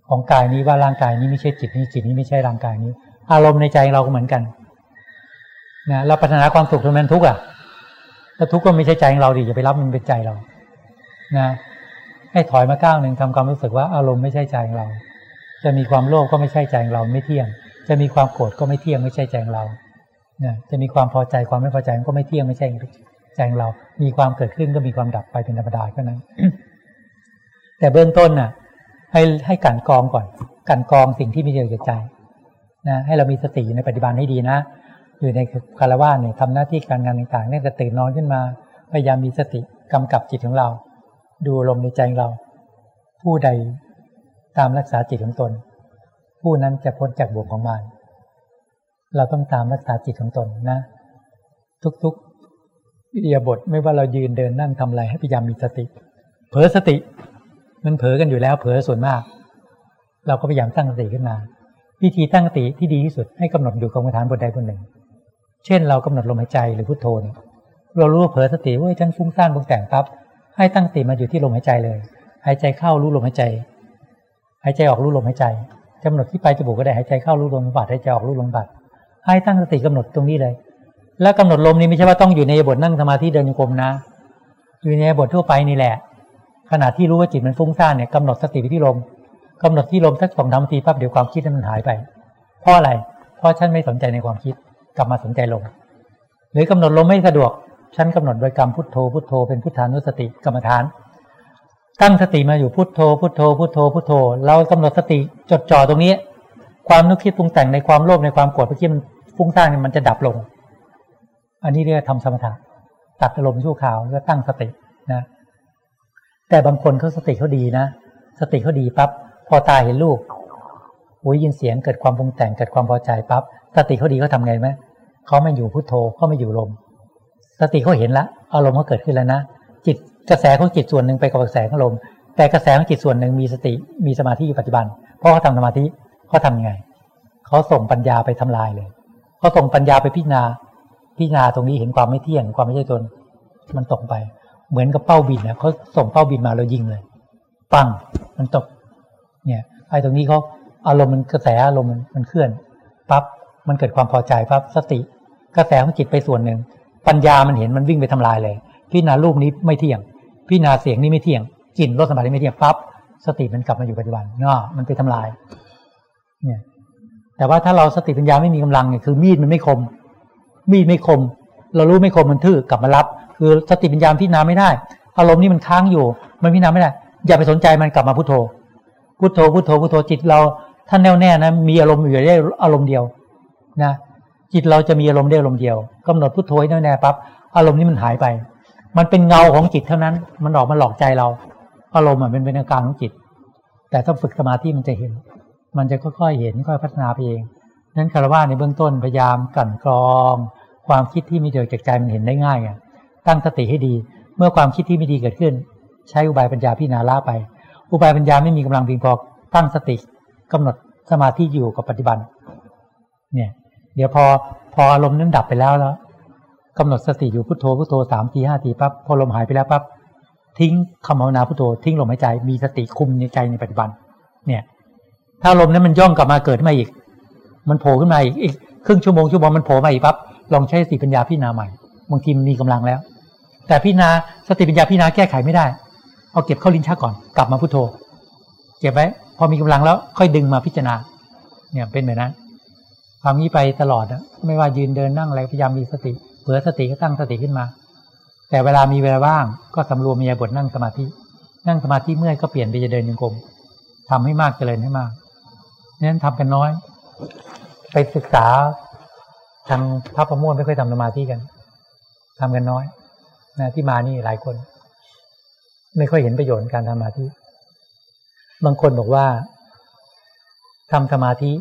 ของกายนี้ว่าร่างกายนี้ไม่ใช่จิตนี้จิตนี้ไม่ใช่ร่างกายนี้ อารมณ์ในใจเราก็เหมือนกัน นะเราปรารถนาความสุขตรงนั้นทุกข์อะถ้าทุกข์ก็ไม่ใช่ใจของเราดิอย่าไปรับมันเป็นใจเรา นะ ให้ถอยมาก้าวหนึ่งทำความรู้สึกว่าอารมณ์ไม่ใช่ใจของเรา จะมีความโลภก็ไม่ใช่ใจของเราไม่เที่ยง จะมีความโกรธก็ไม่เที่ยงไม่ใช่ใจของเรานะจะมีความพอใจความไม่พอใจก็ไม่เที่ยงไม่ใช่ใจของเรา มีความเกิดขึ้นก็มีความดับไปเป็นธรรมดาแค่นั้น แต่เบื้องต้นน่ะ ให้ให้กันกองก่อน กันกองสิ่งที่มีเกี่ยวกับใจนะให้เรามีสติในปฏิบัติให้ดีนะ อยู่ในคารวะเนี่ยทำหน้าที่การงานต่างๆเนี่ยจะตื่นนอนขึ้นมา พยายามมีสติกำกับจิตของเรา ดูลมในใจเรา ผู้ใดตามรักษาจิตของตน ผู้นั้นจะพ้นจากบ่วงของมารเราต้องตามรักษาจิตของตนนะ ทุกๆอิริยบทไม่ว่าเรายืนเดินนั่งทำอะไรให้พยายามมีสติ เผลอสติ มันเผลอกันอยู่แล้ว เผลอส่วนมาก เราก็พยายามตั้งสติขึ้นมา วิธีตั้งสติที่ดีที่สุดให้กำหนดอยู่กรรมฐานบทใดบทหนึ่ง เช่น เรากำหนดลมหายใจหรือพุทโธเนี่ยเรารู้ว่าเผลอสติว่าฉันฟุ้งซ่านบงแต่งปั๊บให้ตั้งสติมาอยู่ที่ลมหายใจเลย หายใจเข้ารู้ลมหายใจ หายใจออกรู้ลมหายใจกำหนดที่ปลายจมูกก็ได้หายใจเข้ารู้ลมบาดหายใจออกรู้ลมบาดให้ตั้งสติกำหนดตรงนี้เลย แล้วกำหนดลมนี้ไม่ใช่ว่าต้องอยู่ในบทนั่งสมาธิเดินโยกมนะ อยู่ในบททั่วไปนี่แหละ ขณะที่รู้ว่าจิตมันฟุ้งซ่านเนี่ยกำหนดสติไปที่ลมกำหนดที่ลมสักสองสามนาทีปั๊บเดี๋ยวความคิดมันหายไป เพราะอะไร เพราะฉันไม่สนใจในความคิด กลับมาสนใจลม หรือกำหนดลมไม่สะดวก ฉันกำหนดโดยกรรมพุทโธพุทโธเป็นพุทธานุสติกรรมฐาน ตั้งสติมาอยู่พุทโธพุทโธพุทโธพุทโธ เรากำหนดสติจดจ่อตรงนี้ ความนึกคิดปรุงแต่งในความโลภในความโกรธเมื่อกี้มันฟุ้งซ่านมันจะดับลง อันนี้เรียกทำสมถะตัดอารมณ์ชั่วคราวแล้วตั้งสตินะแต่บางคนเขาสติเขาดีนะ สติเขาดีปั๊บพอตาเห็นลูกโอ้ยยินเสียงเกิดความปรุงแต่งเกิดความพอใจปั๊บสติเขาดีเขาทาไงไหม เขาไม่อยู่พุทโธเขาไม่อยู่ลม สติเขาเห็นละอารมณ์เขาเกิดขึ้นแล้วนะจิตกระแสของจิตส่วนหนึ่งไปกับกระแสของลม แต่กระแสของจิตส่วนหนึ่งมีสติมีสมาธิอยู่ปัจจุบัน เพราะเขาทำสมาธิเขาทำยังไงเขาส่งปัญญาไปทำลายเลยเขาส่งปัญญาไปพิจารณาพิจารณาตรงนี้เห็นความไม่เที่ยงความไม่ใช่ตนมันตกไป เหมือนกับเป้าบินนะเขาส่งเป้าบินมาเรายิงเลย ปังมันตก เนี่ยไอ้ตรงนี้เขาอารมณ์มันกระแสอารมณ์มันเคลื่อนปั๊บมันเกิดความพอใจปั๊บสติ กระแสของจิตไปส่วนหนึ่ง ปัญญามันเห็นมันวิ่งไปทำลายเลย พิจารณารูปนี้ไม่เที่ยง พิจารณาเสียงนี้ไม่เที่ยงกลิ่นรสสัมผัสนี้ไม่เที่ยงปั๊บสติมันกลับมาอยู่ปัจจุบันเนาะมันไปทำลาย เนี่ย แต่ว่าถ้าเราสติปัญญาไม่มีกำลังเนี่ยคือ มีดมันไม่คม มีดไม่คม เรารู้ไม่คมมันทื่อกลับมารับ คือสติปัญญาพิจารณาไม่ได้ อารมณ์นี้มันค้างอยู่ มันพิจารณาไม่ได้ อย่าไปสนใจมันกลับมาพุทโธ พุทโธพุทโธพุทโธจิตเราท่านแน่วแน่นะมีอารมณ์อยู่ได้อารมณ์เดียว นะ จิตเราจะมีอารมณ์ได้อารมณ์เดียวกำหนดพุทโธให้แน่แน่ปั๊บอารมณ์นี้มันหายไป มันเป็นเงาของจิตเท่านั้น มันออกมาหลอกใจเรา อารมณ์มันเป็นเป็นอาการของจิต แต่ถ้าฝึกสมาธิมันจะเห็น มันจะค่อยๆเห็นค่อยพัฒนาไปเองนั้นคารวะในเบื้องต้นพยายามกั่นกรอง ความคิดที่มีเดียวจากใจมันเห็นได้ง่ายอะตั้งสติให้ดี เมื่อความคิดที่ไม่ดีเกิดขึ้น ใช้อุบายปัญญาพิจารณาละไป อุบายปัญญาไม่มีกำลังเพียงพอตั้งสติกำหนดสมาธิอยู่กับปัจจุบัน เนี่ย เดี๋ยวพอพออารมณ์นั้นดับไปแล้วแล้วกำหนดสติอยู่พุทโธพุทโธสามทีห้าทีปั๊บพอลมหายไปแล้วปั๊บทิ้งคำภาวนาพุทโธทิ้งลมหายใจมีสติคุมในใจในปัจจุบัน เนี่ย ถ้าลมนั้นมันย่องกลับมาเกิดมาอีก มันโผล่ขึ้นมาอีกอีกครึ่งชั่วโมงชั่วโมงมันโผล่มาอีกปั๊บลองใช้สติปัญญาพิจารณาใหม่บางทีมันมีกำลังแล้ว แต่พิจารณาสติปัญญาพิจารณาแก้ไขไม่ได้ เอาเก็บเข้าลิ้นชักก่อนกลับมาพุทโธ เก็บไว้ พอมีกำลังแล้วค่อยดึงมาพิจารณา เนี่ยเป็นแบบนั้น ความนี้ไปตลอดอะไม่ว่ายืนเดินนั่งอะไรพยายามมีสติเผื่อสติก็ตั้งสติขึ้นมา แต่เวลามีเวลาว่างก็สำรวมมีบทนั่งสมาธิ นั่งสมาธิเมื่อยก็เปลี่ยนไปจะเดินยังกรมทำให้มากเจริญให้มากนั้นทำกันน้อย ไปศึกษาทางพระประมวลไม่ค่อยทำสมาธิกันทำกันน้อยนะที่มานี่หลายคน ไม่ค่อยเห็นประโยชน์การทำสมาธิ บางคนบอกว่าทำสมาธิ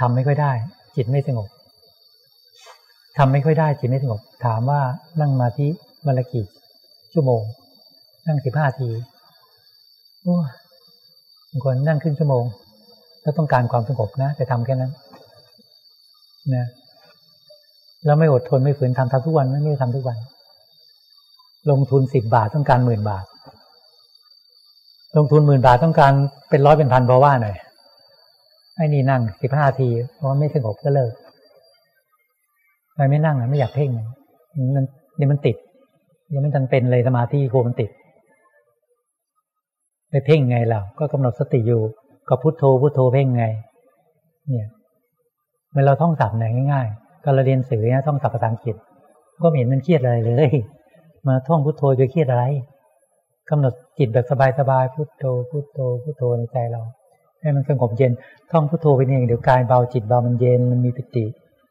ทำไม่ค่อยได้ จิตไม่สงบทำไม่ค่อยได้ จิตไม่สงบ ถามว่านั่งมาที่วันละกี่ชั่วโมง นั่งสิบห้าทีโอ้บางคนนั่งครึ่งชั่วโมง แล้วต้องการความสงบนะแต่ทำแค่นั้นนะแล้วไม่อดทนไม่ฝืนทำทำทุกวันไม่ได้ทำทุกวัน ลงทุนสิบบาทต้องการหมื่นบาท ลงทุนหมื่นบาทต้องการเป็นร้อยเป็นพันเพราะว่าหน่อย ไอ้นี่นั่งสิบห้าทีเพราะไม่สงบก็เลิกไปไม่นั่งอะไม่อยากเพ่งมันนี่มันติดยังไม่ทันเป็นเลยสมาธิโคมันติด ไปเพ่งไงเราก็กำหนดสติอยู่ก็พุโทโธพุโทโธเพ่งไง เนี่ยเมื่อเราท่องศัพท์ไหนง่ายๆก็เราเรียนสื่อเนี่ยท่องศัพท์ภาษาอังกฤษ ก็ไม่เห็นมันเครียดอะไรเลย มาท่องพุโทโธจะเครียดอะไรกำหนดจิตแบบสบายๆพุโทโธพุโทโธพุโทโธในใจเรา ให้มันสงบเย็น ท่องพุทโธไปเองเดี๋ยวกายเบาจิตเบามันเย็นมันมีปิติ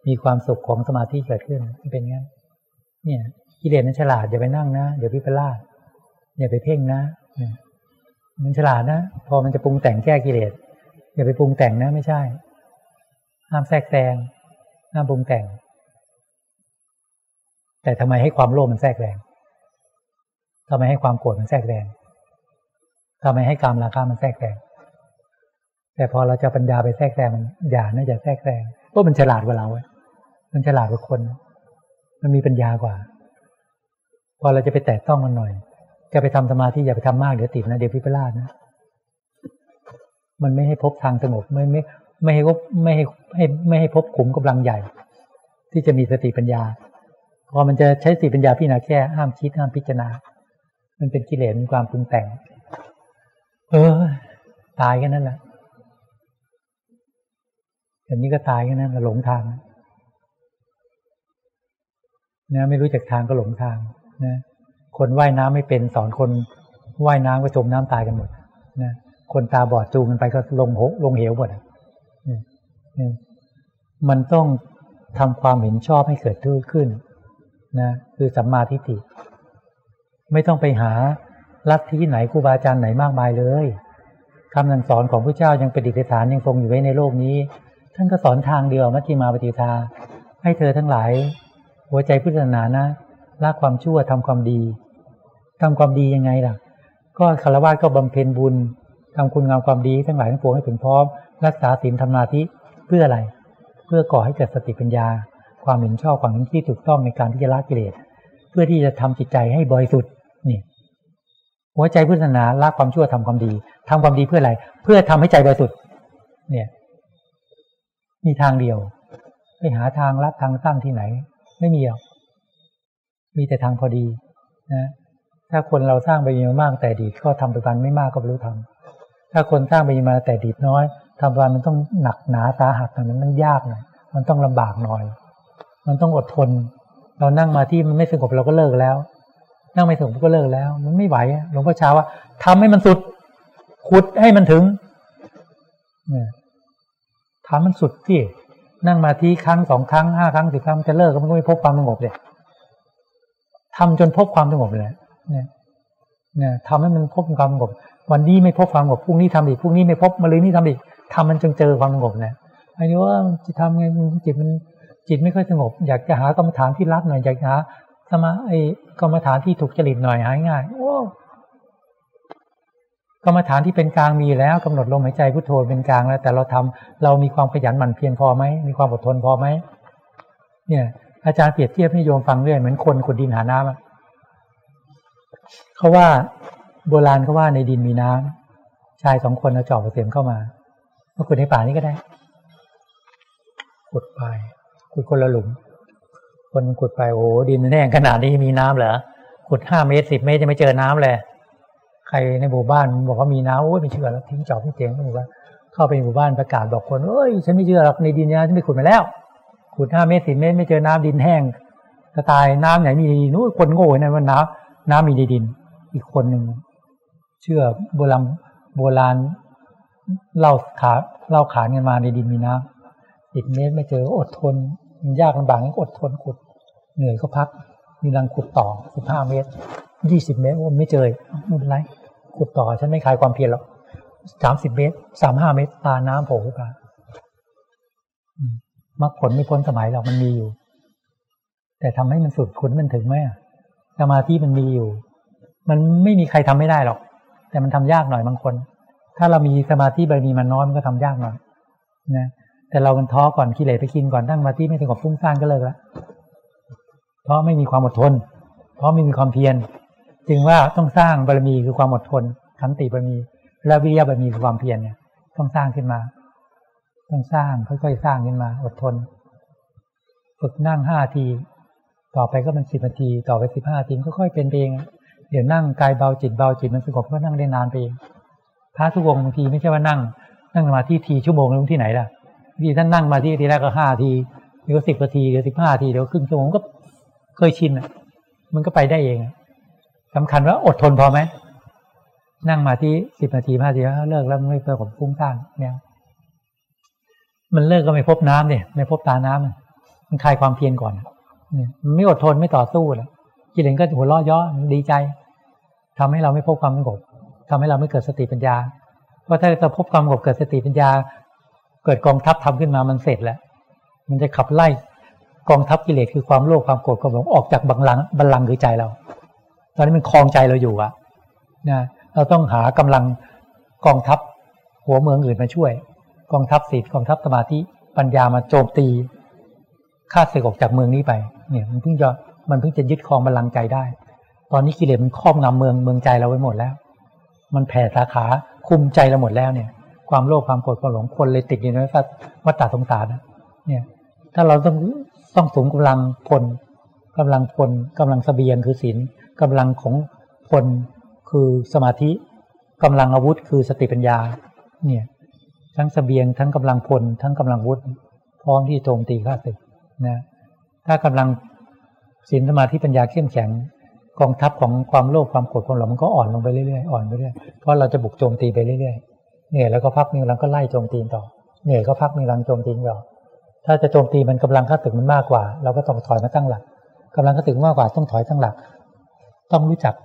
มีความสุขของสมาธิเกิดขึ้นเป็นงั้น เนี่ยกิเลสนั้นฉลาดอย่าไปนั่งนะเดี๋ยวพิพลาดอย่าไปเพ่งนะมันฉลาดนะพอมันจะปรุงแต่งแก้กิเลสอย่าไปปรุงแต่งนะไม่ใช่ห้ามแทรกแซงห้ามปรุงแต่ง แต่ทำไมให้ความโลภมันแทรกแรงทำไมให้ความโกรธมันแทรกแรงทำไมให้การราคามันแทรกแรง แต่พอเราจะปัญญาไปแทรกแซงมันอย่านะอย่าแทรกแซงเพราะมันฉลาดกว่าเรามันฉลาดกว่าคน มันมีปัญญากว่า พอเราจะไปแตะต้องมันหน่อย จะไปทำสมาธิอย่าไปทำมากเดี๋ยวติดนะเดี๋ยวพิพลาดนะมันไม่ให้พบทางสงบไม่ไม่ ไม่ให้พบไม่ให้ให้ไม่ให้พบขุมกำลังใหญ่ ที่จะมีสติปัญญา พอมันจะใช้สติปัญญาพิจารณาแค่ห้ามคิดห้ามพิจารณา มันเป็นกิเลสมีความปรุงแต่ง เออ ตายแค่นั้นแหละ แต่นี้ก็ตายแค่นั้นหลงทางนะไม่รู้จักทางก็หลงทางนะคนว่ายน้ำไม่เป็นสอนคนว่ายน้ำก็จมน้ำตายกันหมดนะคนตาบอดจูงกันไปก็ลงหลงเหวหมดมันต้องทำความเห็นชอบให้เกิดขึ้นนะคือสัมมาทิฏฐิไม่ต้องไปหาลัทธิไหนครูบาอาจารย์ไหนมากมายเลยคำสั่งสอนของพระเจ้ายังเป็นดิษฐานยังทรงอยู่ไว้ในโลกนี้ ท่านก็สอนทางเดียวมัชฌิมาปฏิทา ให้เธอทั้งหลาย หัวใจพุทธศาสนานะละความชั่วทำความดีทำความดียังไงล่ะ ก็คารวะก็บำเพ็ญบุญทำคุณงามความดีทั้งหลายทั้งปวงให้ถึงพร้อม รักษาศีลธรรมาธิเพื่ออะไร เพื่อก่อให้เกิดสติปัญญา ความเห็นชอบความเห็นที่ถูกต้องในการที่จะละกิเลสเพื่อที่จะทำจิตใจให้บริสุทธิ์นี่หัวใจพุทธศาสนาละความชั่วทำความดีทำความดีเพื่ออะไร เพื่อทำให้ใจบริสุทธิ์เนี่ย มีทางเดียว ไปหาทางลัดทางสั้นที่ไหน ไม่มีหรอกมีแต่ทางพอดีนะถ้าคนเราสร้างไปมามากแต่ดีก็ทำปัจจุบันไม่มากก็ไม่รู้ทำถ้าคนสร้างไปมาแต่ดีน้อยทำปัจจุบันมันต้องหนักหนาสาหัสมันต้องยากหน่อยมันต้องลำบากหน่อย มันต้องอดทน เรานั่งมาที่มันไม่สงบเราก็เลิกแล้ว นั่งไม่สงบก็เลิกแล้ว มันไม่ไหวหลวงพ่อชาว่าทำให้มันสุดขุดให้มันถึงเนี่ย ทำมันสุดที่นั่งมาที่ครั้งสองครั้งห้าครั้งสิบครั้งจะเลิกมันก็ไม่พบความสงบเลยทำจนพบความสงบเลยเนี่ยเนี่ยทำให้มันพบความสงบ วันนี้ไม่พบความสงบพรุ่งนี้ทำอีกพรุ่งนี้ไม่พบมะรืนนี้ทำอีกทำมันจนเจอความสงบเนี่ยไอ้นี่ว่าจะทำไงจิตมันจิตไม่ค่อยสงบ อยากจะหากรรมฐานที่รัดหน่อยอยากหาสมาไอ้กรรมฐานที่ถูกจริตหน่อยหายง่าย กรรมฐานที่เป็นกลางมีแล้วกำหนดลมหายใจพุทโธเป็นกลางแล้ว แต่เราทำเรามีความขยันหมั่นเพียรพอไหมมีความอดทนพอไหมเนี่ยอาจารย์เปรียบเทียบให้โยมฟังเรื่อยเหมือนคนขุดดินหาน้ำเขาว่าโบราณเขาว่าในดินมีน้ำชายสองคนเอาจอบเสียมเข้ามามาขุดในป่านี้ก็ได้ขุดไปขุดคนละหลุม คนขุดไปโอ้ดินแน่งขนาดนี้มีน้ำเหรอขุดห้าเมตรสิบเมตรจะไม่เจอน้ำเลย รในหมู่บ้านบอกว่ามีน้ำโอ้ยไม่เชื่อแล้วทิ้งจอบทิ้งเสียงก็บอกว่าเข้าไปหมู่บ้านประกาศบอกคนเอ้ยฉันไม่เชื่อหรอกในดินนี้ฉันไปขุดมาแล้ว ขุดห้าเมตรสิบเมตรไม่เจอน้ำดินแห้งกระตายน้ำไหนมีนู้นคนโง่นั่นว่าน้ำน้ำมีในดิน อีกคนหนึ่งเชื่อโบราณโบราณเล่าขาเล่าขานกันมาในดินมีน้ำสิบเมตรไม่เจออดทนมันยากลำบากก็อดทนขุด เหนื่อยก็พักมีรังขุดต่อสิบห้าเมตรยี่สิบเมตรว่าไม่เจอไม่เป็นไร ขุดต่อ ฉันไม่คลายความเพียรหรอกสามสิบเมตรสามห้าเมตร ตาน้ำโผล่ขึ้นมามรรคผลไม่พ้นสมัยหรอกมันมีอยู่ แต่ทำให้มันสุดคุณมันถึงไหมสมาธิมันมีอยู่ มันไม่มีใครทำไม่ได้หรอก แต่มันทำยากหน่อยบางคน ถ้าเรามีสมาธิบารมีมันน้อยมันก็ทำยากหน่อยนะแต่เรามันท้อก่อนกิเลสไปกินก่อนตั้งมาที่ไม่สงบฟุ้งซ่านก็เลิกล้วเพราะไม่มีความอดทน เพราะไม่มีความเพียร จึงว่าต้องสร้างบารมีคือความอดทนขันติบารมี และวิริยะบารมีคือความเพียรเนี่ย ต้องสร้างขึ้นมา ต้องสร้างค่อยๆสร้างขึ้นมา อดทน ฝึกนั่งห้าที ต่อไปก็เป็นสิบนาที ต่อไปสิบห้าทีก็ค่อยเป็นเองเดี๋ยวนั่งกายเบาจิตเบาจิตมันสงบก็นั่งได้นานไปเองพระทุกองบางทีไม่ใช่ว่านั่ง นั่งมาที่ทีชั่วโมงลงที่ไหนล่ะทีท่านนั่งมาที่ทีแรกก็ห้าทีเดี๋ยวสิบนาทีเดี๋ยวสิบห้าทีเดี๋ยวครึ่งชั่วโมงก็เคยชินอะ มันก็ไปได้เอง สำคัญว่าอดทนพอไหม นั่งมาที่สิบนาทีห้าทีแล้วเลิกแล้วไม่เพื่อผมฟุ้งซ่านเนี่ยมันเลิกก็ไม่พบน้ำเนี่ยไม่พบตาน้ำมันคลายความเพียรก่อนเนี่ยมันไม่อดทนไม่ต่อสู้เลยกิเลสก็หัวเราะย่อดีใจทำให้เราไม่พบความสงบทำให้เราไม่เกิดสติปัญญา เพราะถ้าเราพบความสงบเกิดสติปัญญา เกิดกองทัพทำขึ้นมามันเสร็จแล้ว มันจะขับไล่กองทัพกิเลสคือความโลภความโกรธความหลงออกจากบังลังบัลลังคือใจเรา ตอนนี้มันคลองใจเราอยู่อะนะเราต้องหากำลังกองทัพหัวเมืองอื่นมาช่วย กองทัพศีลกองทัพสมาธิปัญญามาโจมตีฆ่าศึกออกจากเมืองนี้ไป เนี่ยมันเพิ่งจะมันเพิ่งจะยึดครองบัลลังก์ใจได้ ตอนนี้กิเลสมันครอบงำเมืองเมืองใจเราไว้หมดแล้ว มันแผ่สาขาคุมใจเราหมดแล้วเนี่ย ความโลภความโกรธความหลงคนเลยติดอยู่ในวัฏฏสงสารเนี่ย ถ้าเราต้องต้องสูงกำลังพล กำลังพลกำลังสเสบียงคือศีลกำลังของพลคือสมาธิกำลังอาวุธคือสติปัญญา เนี่ยทั้งสเสบียงทั้งกำลังพล ทั้งกำลังวุธ พร้อมที่โจมตีข้าศึกนะถ้ากำลังศีลสมาธิปัญญาเข้มแข็งกองทัพของความโลภความโกรธความหลงมันก็อ่อนลงไปเรื่อยๆอ่อนไปเรื่อยเพราะเราจะบุกโจมตีไปเรื่อยๆเหนื่อยแล้วก็พักมีกำลังก็ไล่โจมตีต่อเหนื่อยก็พักมีกำลังโจมตีต่อถ้าจะโจมตีมันกำลังข้าศึกมันมากกว่า เราก็ต้องถอยมาตั้งหลัก กำลังข้าศึกมากกว่าต้องถอยตั้งหลัก ต้องรู้จัก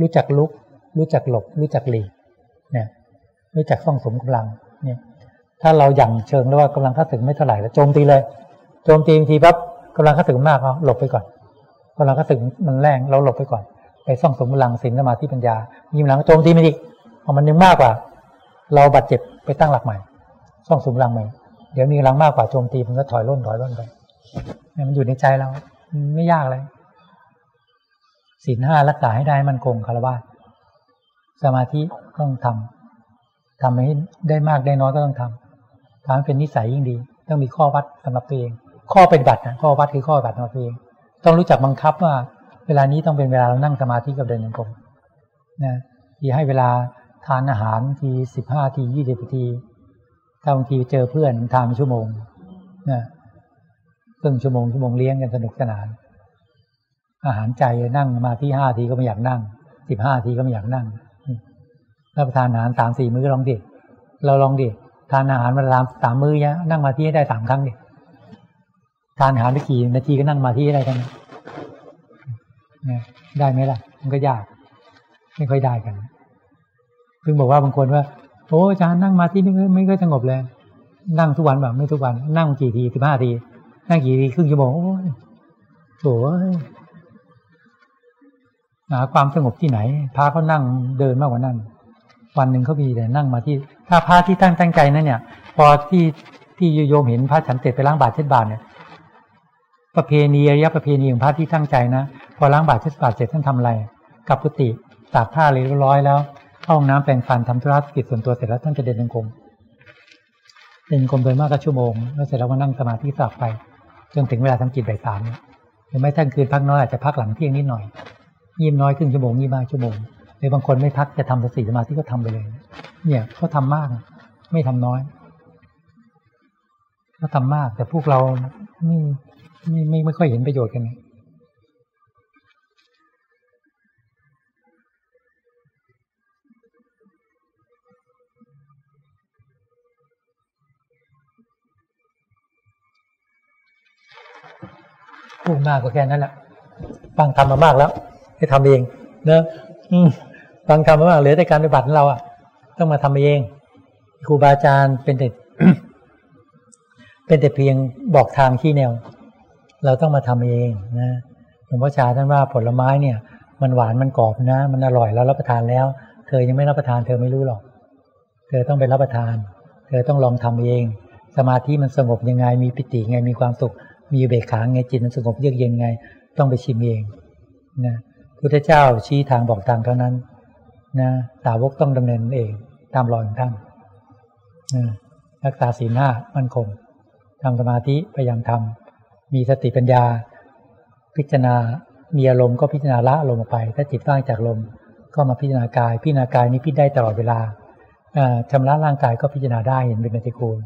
รู้จักลุก รู้จักหลบ รู้จักหลีกเนี่ยรู้จักซ่องสมกำลังเนี่ยถ้าเราหยั่งเชิงแล้วว่ากำลังข้าศึกไม่เท่าไหร่แล้วโจมตีเลยโจมตีบางทีปั๊บกำลังข้าศึกมากเราหลบไปก่อนกำลังข้าศึกมันแรงเราหลบไปก่อน ไปซ่องสมกำลังศีลสมาธิปัญญายิ่งหลังโจมตีมันอีกพอมันยังมากกว่า เราบาดเจ็บไปตั้งหลักใหม่ซ่องสมกำลังใหม่เดี๋ยวมีกำลังมากกว่าโจมตีมันก็ถอยร่นถอยร่นไปเนี่ยมันอยู่ในใจเรา ไม่ยากเลยศีลห้ารักษาให้ได้มันคงคารวะสมาธิต้องทำทำให้ได้มากได้น้อยก็ต้องทำทำให้เป็นนิสัยยิ่งดี ต้องมีข้อวัดสำหรับตัวเอง ข้อปฏิบัตินะข้อวัดคือข้อปฏิบัติของตัวเอง ต้องรู้จักบังคับว่า เวลานี้ต้องเป็นเวลาเรานั่งสมาธิกับเดินยังกรมนะที่ให้เวลาทานอาหารทีสิบห้าทียี่สิบทีถ้าบางทีเจอเพื่อนทานชั่วโมงนะ รึ่งชั่วโมงชั่วโมงเลี้ยงกันสนุกสนาน อาหารใจนั่งมาที่ห้าทีก็ไม่อยากนั่งสิบห้าทีก็ไม่อยากนั่งรับประทานอาหารสามสี่มื้อลองดิเราลองดิทานอาหารวันละสามมื้อเนี้ยนั่งมาที่ให้ได้สามครั้งดิทานอาหารไปกี่นาทีก็นั่งมาที่ให้ได้กันนี่ยได้ไหมล่ะ มันก็ยาก ไม่ค่อยได้กันเพิ่งบอกว่าบางคนว่า โอ้อาจารย์นั่งมาที่ไม่ไม่ค่อยสงบเลย นั่งทุกวันแบบไม่ทุกวัน นั่งกี่ทีสิบห้าที นั่งกี่ทีครึ่งชั่วโมงโอ้ยโถ่หาความสงบที่ไหนพาเขานั่งเดินมากกว่านั้นวันหนึ่งเขามีแต่นั่งมาที่ ถ้าพระที่ตั้งตั้งใจนั่นเนี่ย พอที่ที่โยมเห็นพระฉันเสร็จไปล้างบาตรเช็ดบาตรเนี่ย ประเพณีระยะประเพณีของพระที่ตั้งใจนะพอล้างบาตรเช็ดบาตรเสร็จท่านทำอะไรกับกุฏิตากผ้าเรียบร้อยแล้วเข้าห้องน้ำแปรงฟันทำธุระกิจส่วนตัวเสร็จแล้วท่านจะเดินจงกรมเดินจงกรมโดยมากก็ชั่วโมงแล้วเสร็จแล้วก็นั่งสมาธิสับไป จนถึงเวลาทำกิจบ่ายสามเนี่ยหรือไม่ท่านคืนพักน้อยอาจจะพักหลังเที่ยงนิดหน่อยยิ้มน้อยครึ่งชั่วโมงยี่บ้าชั่วโมงหรือบางคนไม่พักจะทำสติสมาธิก็ทำไปเลย เนี่ยเขาทามาก ไม่ทำน้อยเขาทามากแต่พวกเราไม่ไม่ไม่ไม่ค่อยเห็นประโยชน์กัน พูดมากก็แค่นั้นแหละฟังทำมามากแล้ว ให้ทำเองเนอะฟังทำมามากเหลือแต่การปฏิบัติของเราอะ ต้องมาทำเองครูบาอาจารย์เป็นแต่เป็นแต่เพียงบอกทางที่แนว เราต้องมาทำเองนะหลวงพ่อชาท่านว่าผลไม้เนี่ย มันหวานมันกรอบนะ มันอร่อยแล้วรับประทานแล้ว เธอยังไม่รับประทานเธอไม่รู้หรอก เธอต้องไปรับประทาน เธอต้องลองทำเอง สมาธิมันสงบยังไงมีปิติไงมีความสุข มีเบกขาไงจิตมันสงบเยือกเย็นไง ต้องไปชิมเองนะพุทธเจ้าชี้ทางบอกทางเท่านั้นนะสาวกต้องดำเนินเอง ตามรอยของท่านนะรักษาศีลห้ามั่นคงทำสมาธิพยายามทำมีสติปัญญา พิจารณา มีอารมณ์ก็พิจารณาละลงไป ถ้าจิตว่างจากลมก็มาพิจารณากาย พิจารณากายนี้พิจได้ตลอดเวลาชำระร่างกายก็พิจารณาได้เห็นเป็นปฏิกูล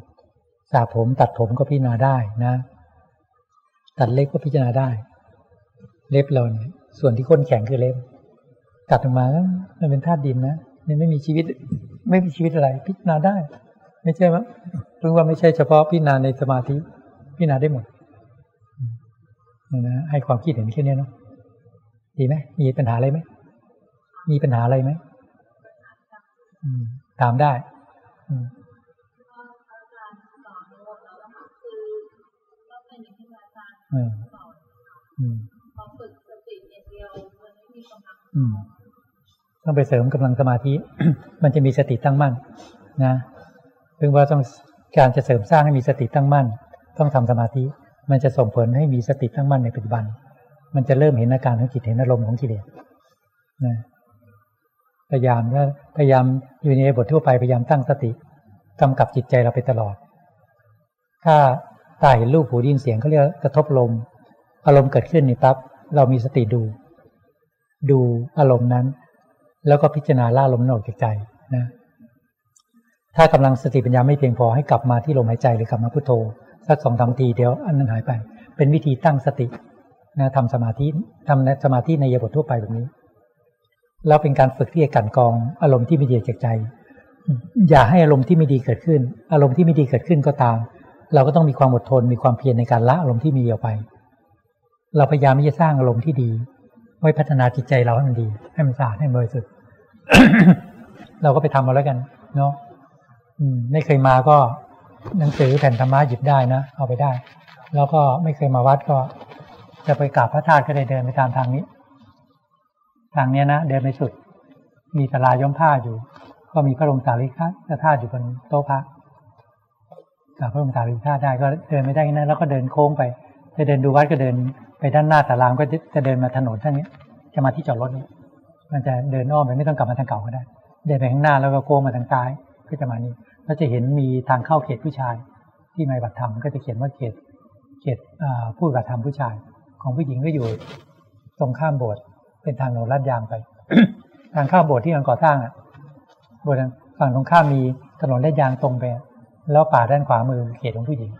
สระผมตัดผมก็พิจารณาได้นะ ตัดเล็บก็พิจารณาได้ เล็บเราเนี่ย ส่วนที่ข้นแข็งคือเล็บตัดออกมาแล้วมันเป็นธาตุดินนะมันไม่มีชีวิต ไม่มีชีวิตอะไร พิจารณาได้ ไม่ใช่ว่ารู้ว่าไม่ใช่เฉพาะพิจารณาในสมาธิ พิจารณาได้หมดนะให้ความคิดเห็นแค่นี้เนาะดีไหมมีปัญหาอะไรไหมมีปัญหาอะไรไหมถามได้ อืม ต้องไปเสริมกำลังสมาธิ มันจะมีสติตั้งมั่น นะเพิ่งว่าต้องการจะเสริมสร้างให้มีสติตั้งมั่น ต้องทำสมาธิ มันจะส่งผลให้มีสติตั้งมั่นในปัจจุบัน มันจะเริ่มเห็นอาการของจิตเห็นอารมณ์ของกิเลสนะพยายามก็พยายามอยู่ในบททั่วไปพยายามตั้งสติกำกับจิตใจเราไปตลอด ถ้า ตาเห็นรูปหูดินเสียงเขาเรียกกระทบลม อารมณ์เกิดขึ้นนี่ปั๊บเรามีสติดู ดูอารมณ์นั้น แล้วก็พิจารณาล่าลมนอกจากใจนะถ้ากำลังสติปัญญาไม่เพียงพอให้กลับมาที่ลมหายใจหรือกลับมาพุทโธสักสองสามทีเดียวอันนั้นหายไป เป็นวิธีตั้งสตินะทำสมาธิทำสมาธิในยบททั่วไปแบบนี้ แล้วเป็นการฝึกที่จะกันกองอารมณ์ที่ไม่ดีจากใจ อย่าให้อารมณ์ที่ไม่ดีเกิดขึ้น อารมณ์ที่ไม่ดีเกิดขึ้นก็ตาม เราก็ต้องมีความอดทนมีความเพียรในการละอารมณ์ที่มีออกไป เราพยายามที่จะสร้างอารมณ์ที่ดี ไว้พัฒนาจิตใจเราให้มันดี ให้มันสะอาดให้บริสุทธิ์เราก็ไปทำมาแล้วกัน เนาะไม่เคยมาก็หนังสือแผ่นธรรมะหยิบได้นะเอาไปได้ แล้วก็ไม่เคยมาวัดก็ จะไปกราบพระธาตุก็ได้เดินไปตามทางนี้ ทางเนี้ยนะเดินไปสุด มีตลาย้อมผ้าอยู่ ก็มีพระบรมสารีริกธาตุอยู่บนโต๊ะพระ พระบรมสารีริกธาตุได้ก็เดินไม่ได้นะแล้วก็เดินโค้งไป จะเดินดูวัดก็เดินไปด้านหน้าตารางก็จะเดินมาถนนทั้งนี้จะมาที่จอดรถนี้มันจะเดินอ้อมไปไม่ต้องกลับมาทางเก่าก็ได้ เดินไปข้างหน้าแล้วก็โค้งมาทางซ้ายก็จะมานี่แล้วจะเห็นมีทางเข้าเขตผู้ชาย ที่ไม่บัตรธรรมก็จะเขียนว่าเขตเขตผู้บัตรธรรมผู้ชาย ของผู้หญิงก็อยู่ตรงข้ามโบสถ์เป็นทางโนลาดยางไป ทางข้ามโบสถ์ที่กำลังก่อสร้างอะโบสถ์ฝั่งตรงข้ามมีถนนลาดยางตรงไป แล้วป่าด้านขวามือเขตของผู้หญิง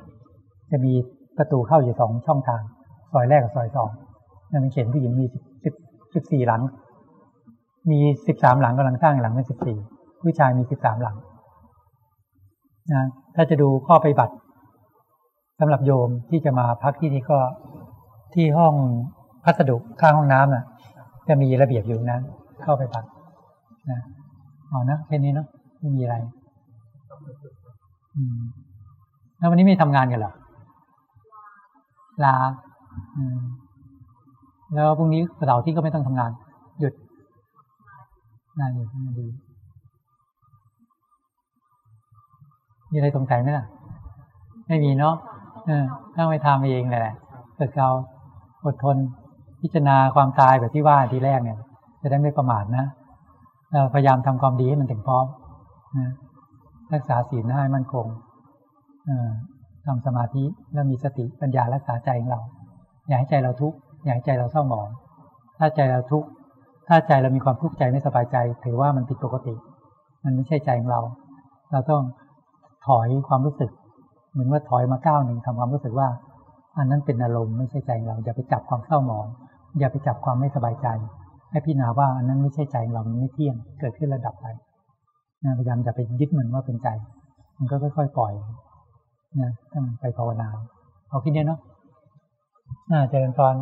จะมีประตูเข้าอยู่สองช่องทาง ซอยแรกกับซอยสองนั่นเป็นเขตผู้หญิงมีสิบสิบสี่หลัง มีสิบสามหลังกำลังสร้างหลังเป็นสิบสี่ผู้ชายมีสิบสามหลังนะถ้าจะดูข้อไปบัตรสำหรับโยมที่จะมาพักที่นี่ก็ที่ห้องพัสดุข้างห้องน้ำน่ะ จะมีระเบียบอยู่นั้น เข้าไปบัตรนะเอานะแค่นี้เนาะไม่มีอะไร แล้ววันนี้ไม่ทำงานกันเหรอลาแล้วพรุ่งนี้เสาร์ที่ก็ไม่ต้องทำงาน หยุดงานหยุดงานดีมีอะไรสงสัยไหมล่ะ ไม่มีเนาะเออต้องไปทำเองแหละฝึกเราอดทนพิจารณาความตายแบบที่ว่าทีแรกเนี่ย จะได้ไม่ประมาทนะพยายามทำความดีให้มันถึงพร้อมนะ รักษาศีลให้มั่นคงทำสมาธิแล้วมีสติปัญญารักษาใจของเรา อย่าให้ใจเราทุกข์อย่าให้ใจเราเศร้าหมอง ถ้าใจเราทุกข์ถ้าใจเรามีความทุกข์ใจไม่สบายใจ ถือว่ามันผิดปกติ มันไม่ใช่ใจของเรา เราต้องถอยความรู้สึก เหมือนว่าถอยมาก้าวหนึ่งทำความรู้สึกว่า อันนั้นเป็นอารมณ์ไม่ใช่ใจเรา อย่าไปจับความเศร้าหมอง อย่าไปจับความไม่สบายใจ ให้พี่นาว่าอันนั้นไม่ใช่ใจเรามันไม่เที่ยงเกิดขึ้นระดับไป พยายามจะไปยึดมันว่าเป็นใจ มันก็ค่อยๆปล่อยนะถ้ามันไปภาวนาเอาคิดเนี้ยเนาะน่าเจริญพร